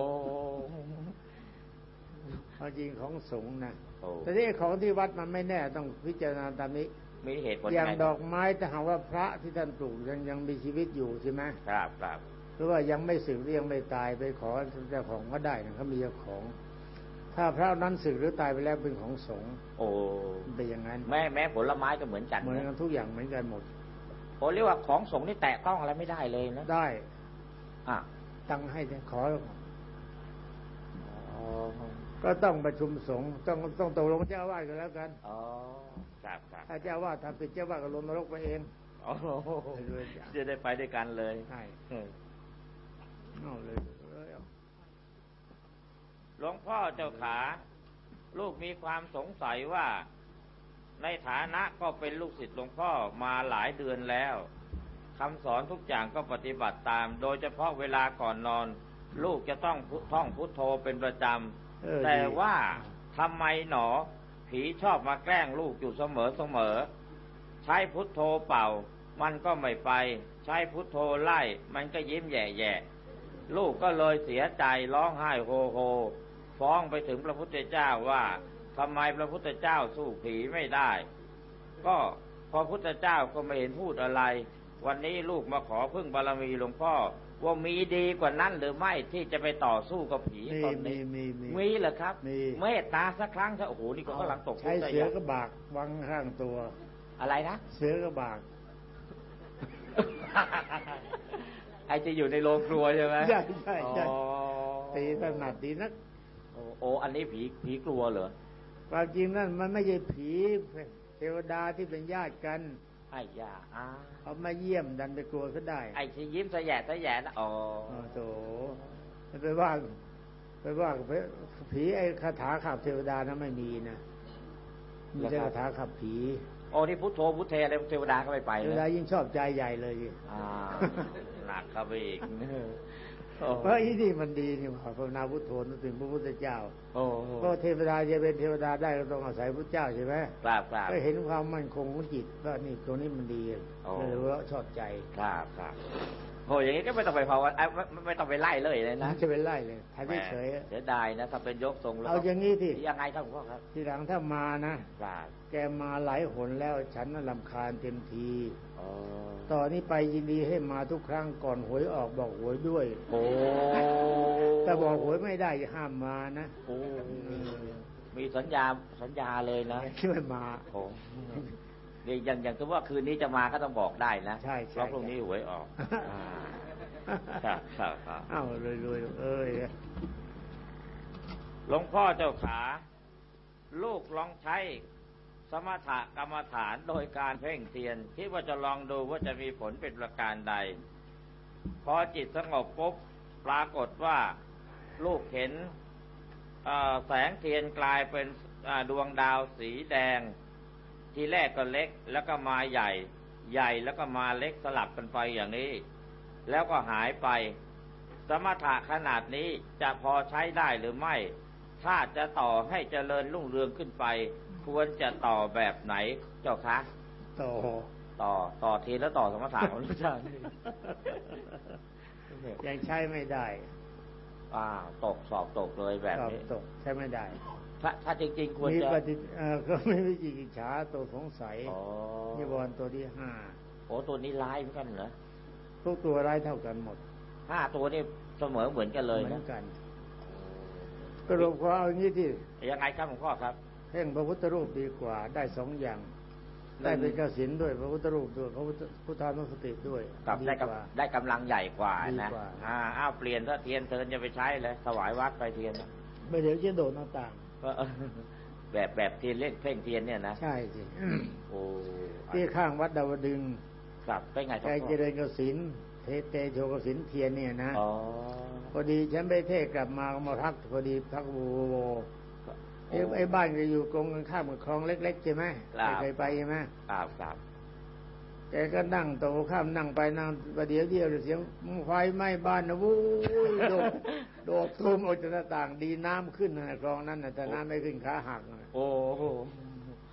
เอาจริงของสงฆ์นะโอ้แต่ที่ของที่วัดมันไม่แน่ต้องพิจารณาตามนี้มีเหตุผลอย่างไดอกไม้ถ้าหากว่าพระที่ท่านปลูกยังยังมีชีวิตอยู่ใช่ไหมครับครับหรือว่ายังไม่สึกหรือยังไม่ตายไปขอเจ้าของก็ได้นะเขามีเจ้าของ ถ้าพระนั้นสึกหรือตายไปแล้วเป็นของสงฆ์โอ้มันเป็นอย่างนั้น แม่แม้ผลไม้ก็เหมือนกันเหมือนนะกันทุกอย่างเหมือนกันหมดโอ้เรียกว่าของสงฆ์นี่แตะต้องอะไรไม่ได้เลยนะได้ อะตั้งให้ขออ๋อ ก็ต้องประชุมสงฆ์ต้องต้องตกลงเจ้าอาวาสกันแล้วกันอ๋อครับครับถ้าเจ้าอาวาสทำผิดเจ้าอาวาสก็ลงนรกไปเองโอ้โหไปด้วยจ้ะจะได้ไปด้วยกันเลยใช่เออเอาเลยเลยเอาหลวงพ่อเจ้าขา ลูกมีความสงสัยว่า ในฐานะก็เป็นลูกศิษย์หลวงพ่อมาหลายเดือนแล้วคำสอนทุกอย่างก็ปฏิบัติตาม โดยเฉพาะเวลาก่อนนอน ลูกจะต้องพุท่องพุทโธเป็นประจเออำ แต่ดีว่าทำไมหนอ ผีชอบมาแกล้งลูกอยู่เสมอเสมอ ใช้พุทโธเป่า มันก็ไม่ไป ใช้พุทโธไล่ มันก็ยิ้มแย่ๆลูกก็เลยเสียใจร้องไห้โฮโฮ ฟ้องไปถึงพระพุทธเจ้าว่าทำไมพระพุทธเจ้าสู้ผีไม่ได้ ก็พอพุทธเจ้าก็ไม่เห็นพูดอะไร วันนี้ลูกมาขอพึ่งบารมีหลวงพ่อ ว่ามีดีกว่านั้นหรือไม่ที่จะไปต่อสู้กับผีมีตอนมีนี้มีมีมีเหรอครับมีเมตตาสักครั้งเถอะโอ้โหนี่ก็กำลังตกใช้ใจเสือกระบากวังข้างตัว อะไรนะเสือกระบากไอจะอยู่ในโรงครัวใช่ไหมใช่ใช่ใช่อ๋อตีถนัดดีนักโอ้โอ้อันนี้ผีผีกลัวเหรอความจริงนั่นมันไม่ใช่ผีเทวดาที่เป็นญาติกัน ไอ้ยาอ่าเขามาเยี่ยมดันไปกลัวก็ได้ ไอ้ที่ยิ้มสะแยะสะแยะนะอ๋อโอ้โถไปว่าไปว่าผีไอ้คาถาขับเทวดานะไม่มีนะมีแต่คาถาขับผีโอ้นี่พุทโธพุทเทอะไรเทวดาก็ไม่ไปเทวนะดายิ่งชอบใจใหญ่เลยอ่าหนักเข้าไปอีกโอ้ เพราะอีนี่มันดีนี่หว่าภาวนาพุทโธนึกถึงพระพุทธเจ้าโอ้เพราะเทวดาจะเป็นเทวดาได้ก็ต้องอาศัยพระเจ้าใช่ไหมกราบกราบก็เห็นความมั่นคงของจิตว่านี่ตัวนี้มันดีโอ้เลยว่าชอบใจกราบกราบโอ้อย่างนี้ก็ไม่ต้องไปภาวนาไม่ไม่ไม่ต้องไปไล่เลยเลยนะจะเป็นไล่เลยทำเฉยแหมเสียดายนะถ้าเป็นยกทรงๆแล้วเอาอย่างนี้ที่ยังไงครับหลวงพ่อครับ ทีหลังถ้ามานะกราบ แกมาหลายหนแล้วฉันน่ะลำคาญเต็มทีอ๋อต่อนนี้ไปยินดีให้มาทุกครั้งก่อนหวยออกบอกหวยด้วย โอ้แต่บอกหวยไม่ได้อย่าห้ามมานะโอ้มีสัญญาสัญญาเลยนะช่วยมาโอ้นี่อย่างอย่างที่ว่าคืนนี้จะมาก็ต้องบอกได้นะใช่ใช่เพราะพรุ่งนี้หวยออกอ่าครับครับครับเอ้าเลยๆเอ้ยหลวงพ่อเจ้าขา ลูกลองใช้ สมถกรรมฐานโดยการเพ่งเทียนคิดว่าจะลองดูว่าจะมีผลเป็นประการใด พอจิตสงบปุ๊บปรากฏว่าลูกเห็นแสงเทียนกลายเป็นดวงดาวสีแดง ทีแรกก็เล็กแล้วก็มาใหญ่ ใหญ่แล้วก็มาเล็กสลับกันไปอย่างนี้ แล้วก็หายไป สมถะขนาดนี้จะพอใช้ได้หรือไม่ ถ้าจะต่อให้เจริญรุ่งเรืองขึ้นไป ควรจะต่อแบบไหนเจ้าคะต่อต่อต่อทีแล้วต่อสมถะของอาจารย์ยังใช้ไม่ได้อ่าตกสอบตกเลยแบบสอบนี้ตกใช้ไม่ได้ถ้าถ้าจริงๆควรมีจะปฏิเอ่อก็ไม่วิจิกิจฉาตัวสงสัยอ๋อนิวรณ์ตัวที่ห้าโอ้ตัวนี้ร้ายเหมือนกันเหรอทุกตัวร้ายเท่ากันหมดห้าตัวนี่เสมอเหมือนกันเลยเหมือนะนกันก็รวมความเอาอย่างนี้ที่ยังไงครับหลวงพ่อครับ เพ่งพระพุทธรูปดีกว่าได้สองอย่างหนึ่งได้เป็นกสินด้วยพระพุทธรูปด้วยพระพุทธพุทธานุสติด้วยกับดีได้กกับว่าได้กำลังใหญ่กว่าดีนะกว่าอ่าอ้าวเปลี่ยนถ้าเทียนเทินจะไปใช้เลยถวายวัดไปเทียนนะไม่เดี๋ยวจะโดดหน้าต่างก็แบบแบบเทียนเล่นเพ่งเทียนเนี่ยนะใช่สิโอ้ที่ข้างวัดดาวดึงส์ครับเป็นไงคใจรับเจริญกสินเทเตโชกสินเทียนเนี่ยนะอ๋อพอดีฉันไปเทศกลับมาก็มาพักพอดีพักโวโว ไอ้ไอ้บ้านก็อยู่ตรงกันข้ามกับคลองเล็ก ๆ ใช่ไหมเคยไปใช่ไหมครับครับแกก็นั่งโตะข้ามนั่งไปนั่งประเดี๋ยวเดียวเสียงไฟไหม้บ้านนะวู้ยโดดโดดทุ่มออกจากหน้าต่างดีน้ำขึ้นนะคลองนั้นนะแต่น้ำไม่ขึ้นขาหักนะโอ้โห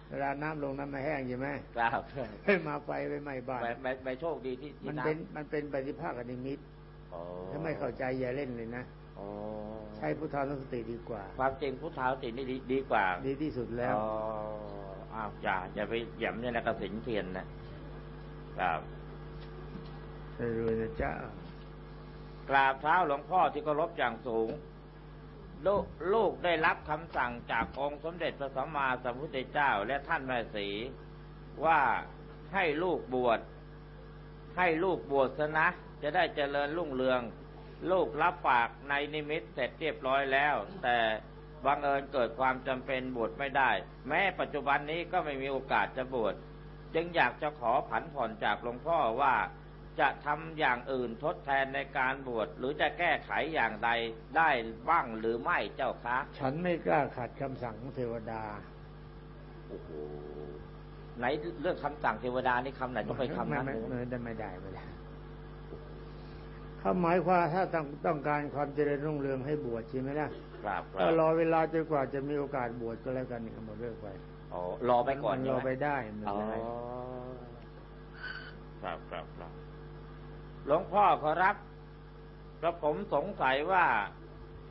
เวลาน้ำลงน้ำไม่แห้งใช่ไหมครับให้มาไฟไปไหม้บ้านไม่ไม่ไม่โชคดีที่ที่มันำเป็นมันเป็นปฏิภาคนิมิตอ๋อถ้าไม่เข้าใจอย่าเล่นเลยนะอ๋อ ใช้พุทธานุสติดีกว่า ความจริงพุทธานุสตินี่ดีดีกว่า ดีที่สุดแล้วอ๋ออ้าวอย่าอย่าไปหย่ำเนี่ยนะกระสินเทียนนะครับรวยนะจ๊ะกราบเท้าหลวงพ่อที่เคารพอย่างสูงลูกลูกได้รับคำสั่งจากองค์สมเด็จพระสัมมาสัมพุทธเจ้าและท่านแม่สีว่าให้ลูกบวช ให้ลูกบวชซะนะ จะได้เจริญรุ่งเรือง ลูกรับปากในนิมิตเสร็จเรียบร้อยแล้ว แต่บังเอิญเกิดความจำเป็นบวชไม่ได้ แม้ปัจจุบันนี้ก็ไม่มีโอกาสจะบวชจึงอยากจะขอผันผ่อนจากหลวงพ่อว่า จะทำอย่างอื่นทดแทนในการบวชหรือจะแก้ไขอย่างใดได้บ้างหรือไม่เจ้าคะ ฉันไม่กล้าขัดคำสั่งของเทวดาโอ้โหไหนเรื่องคำสั่งเทวดานี่คำไหนต้องไปคำนั้นไม่เลยไม่ไม่ไม่ได้ไม่ได้ เขาหมายความถ้าต้องต้องการความเจริญรุ่งเรืองให้บวชใช่ไหมล่ะครับครัก็บรอเวลาจนกว่าจะมีโอกาสบวชก็แล้วกันนี่ก็หมดเรื่องไปอ๋อรอไปก่อนมัใช่รอไหมไปได้ไม่อ๋อเป็นไรครับครับครับหลวงพ่อขอรับกระผมสงสัยว่า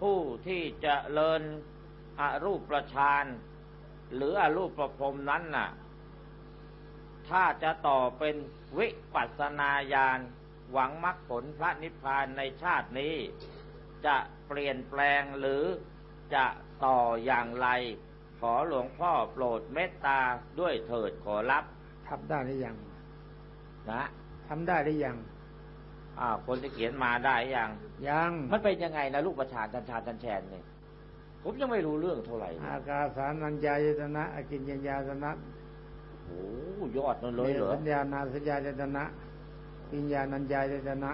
ผู้ที่จะเลินอรูปประชานหรืออรูปประพรมนั้นน่ะ ถ้าจะต่อเป็นวิปัสสนาญาณ หวังมรรคผลพระนิพพานในชาตินี้ จะเปลี่ยนแปลงหรือจะต่ออย่างไร ขอหลวงพ่อโปรดเมตตาด้วยเถิดขอรับทำได้หรือยัง นะทำได้หรือยังอ้าวคนที่เขียนมาได้ยังยังมันเป็นยังไงนะลูกประชานทันชานทันแชนเนี่ยผมยังไม่รู้เรื่องเท่าไหร่เลยอากาสานัญญายตนะอากินยัญญาตนะโอ้โหยอดนั่นเลยเหรอสัญญานาสัญญายตนะ วิญญาณัญญายตนะ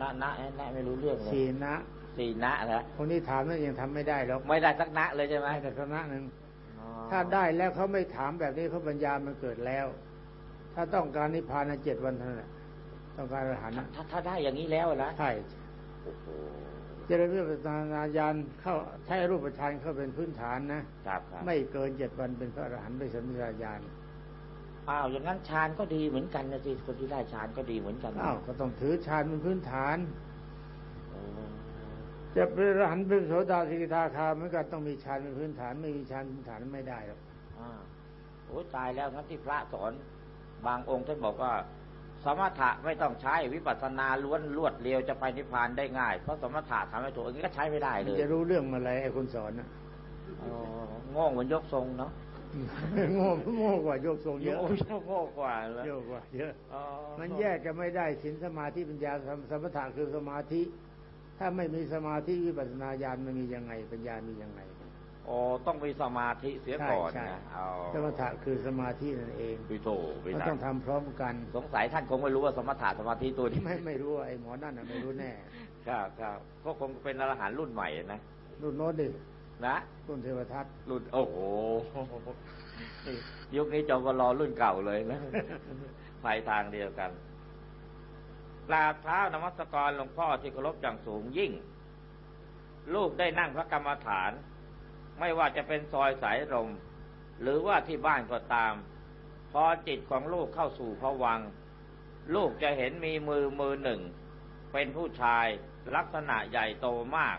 นะนะนะไม่รู้เรื่องเลยสีนะสี่นะเหรอคนที่ถามนั่นยังทำไม่ได้หรอกไม่ได้สักนะเลยใช่ไหมไม่แต่สนะหนึ่งอ๋อถ้าได้แล้วเขาไม่ถามแบบนี้เขาปัญญามันเกิดแล้ว ถ้าต้องการนิพพานในเจ็ดวันเท่านั้นแหละต้องการอรหันต์นะถ้าถ้าได้อย่างนี้แล้วนะใช่โอ้โหเจริญวิปัสสนาญาณเข้าใช้รูปฌานเข้าเป็นพื้นฐานนะครับครับไม่เกินเจ็ดวันเป็นพระอรหันต์ด้วยสัมมาญาณ อ้าวอย่างนั้นฌานก็ดีเหมือนกันนะสิคนที่ได้ฌานก็ดีเหมือนกันอ้าวก็ต้องถือฌานเป็นพื้นฐานโอ้จะเป็นอรหันต์เป็นโสดาสิกทาคาเหมือนกันต้องมีฌานเป็นพื้นฐานไม่มีฌานพื้นฐานไม่ได้หรอกอ่าโอ้ยตายแล้วงั้นที่พระสอนบางองค์ท่านบอกว่าสมถะไม่ต้องใช้วิปัสสนาล้วนรวดเร็วจะไปนิพพานได้ง่าย เพราะสมถะทำให้ถูกอย่างนี้ก็ใช้ไม่ได้เลยจะรู้เรื่องอะไรไอ้คนสอนนะอ๋อโง่เหมือนยกทรงเนาะ โง่โง่กว่ายกทรงเยอะโง่โง่กว่าเลยเยอะกว่าเยอะอ๋อมันแยกกันไม่ได้ศีลสมาธิปัญญาสมสมถะคือสมาธิ ถ้าไม่มีสมาธิวิปัสสนาญาณมันมียังไง ปัญญามียังไงอ๋อต้องมีสมาธิเสียก่อนใช่นะใช่เอาสมถะคือสมาธินั่นเองวิโถวิมันทัต้องทำพร้อมกัน สงสัยท่านคงไม่รู้ว่าสมถะสมาธิตัวนี้ไม่ไม่รู้ว่าไอ้หมอนั่นน่ะไม่รู้แน่ ครับครับก็คงเป็นอรหันต์รุ่นใหม่นะรุ่นโน้นดิ นะรุ่นเทวทัตรุ่นโอ้โหนี่ยุคนี้จงก็รอรุ่นเก่าเลยนะไปทางเดียวกันกราบเท้านมัสการหลวงพ่อที่เคารพอย่างสูงยิ่ง ลูกได้นั่งพระกรรมฐาน ไม่ว่าจะเป็นซอยสายลมหรือว่าที่บ้านก็ตาม พอจิตของลูกเข้าสู่ภวังค์ลูกจะเห็นมีมือมือหนึ่ง เป็นผู้ชายลักษณะใหญ่โตมาก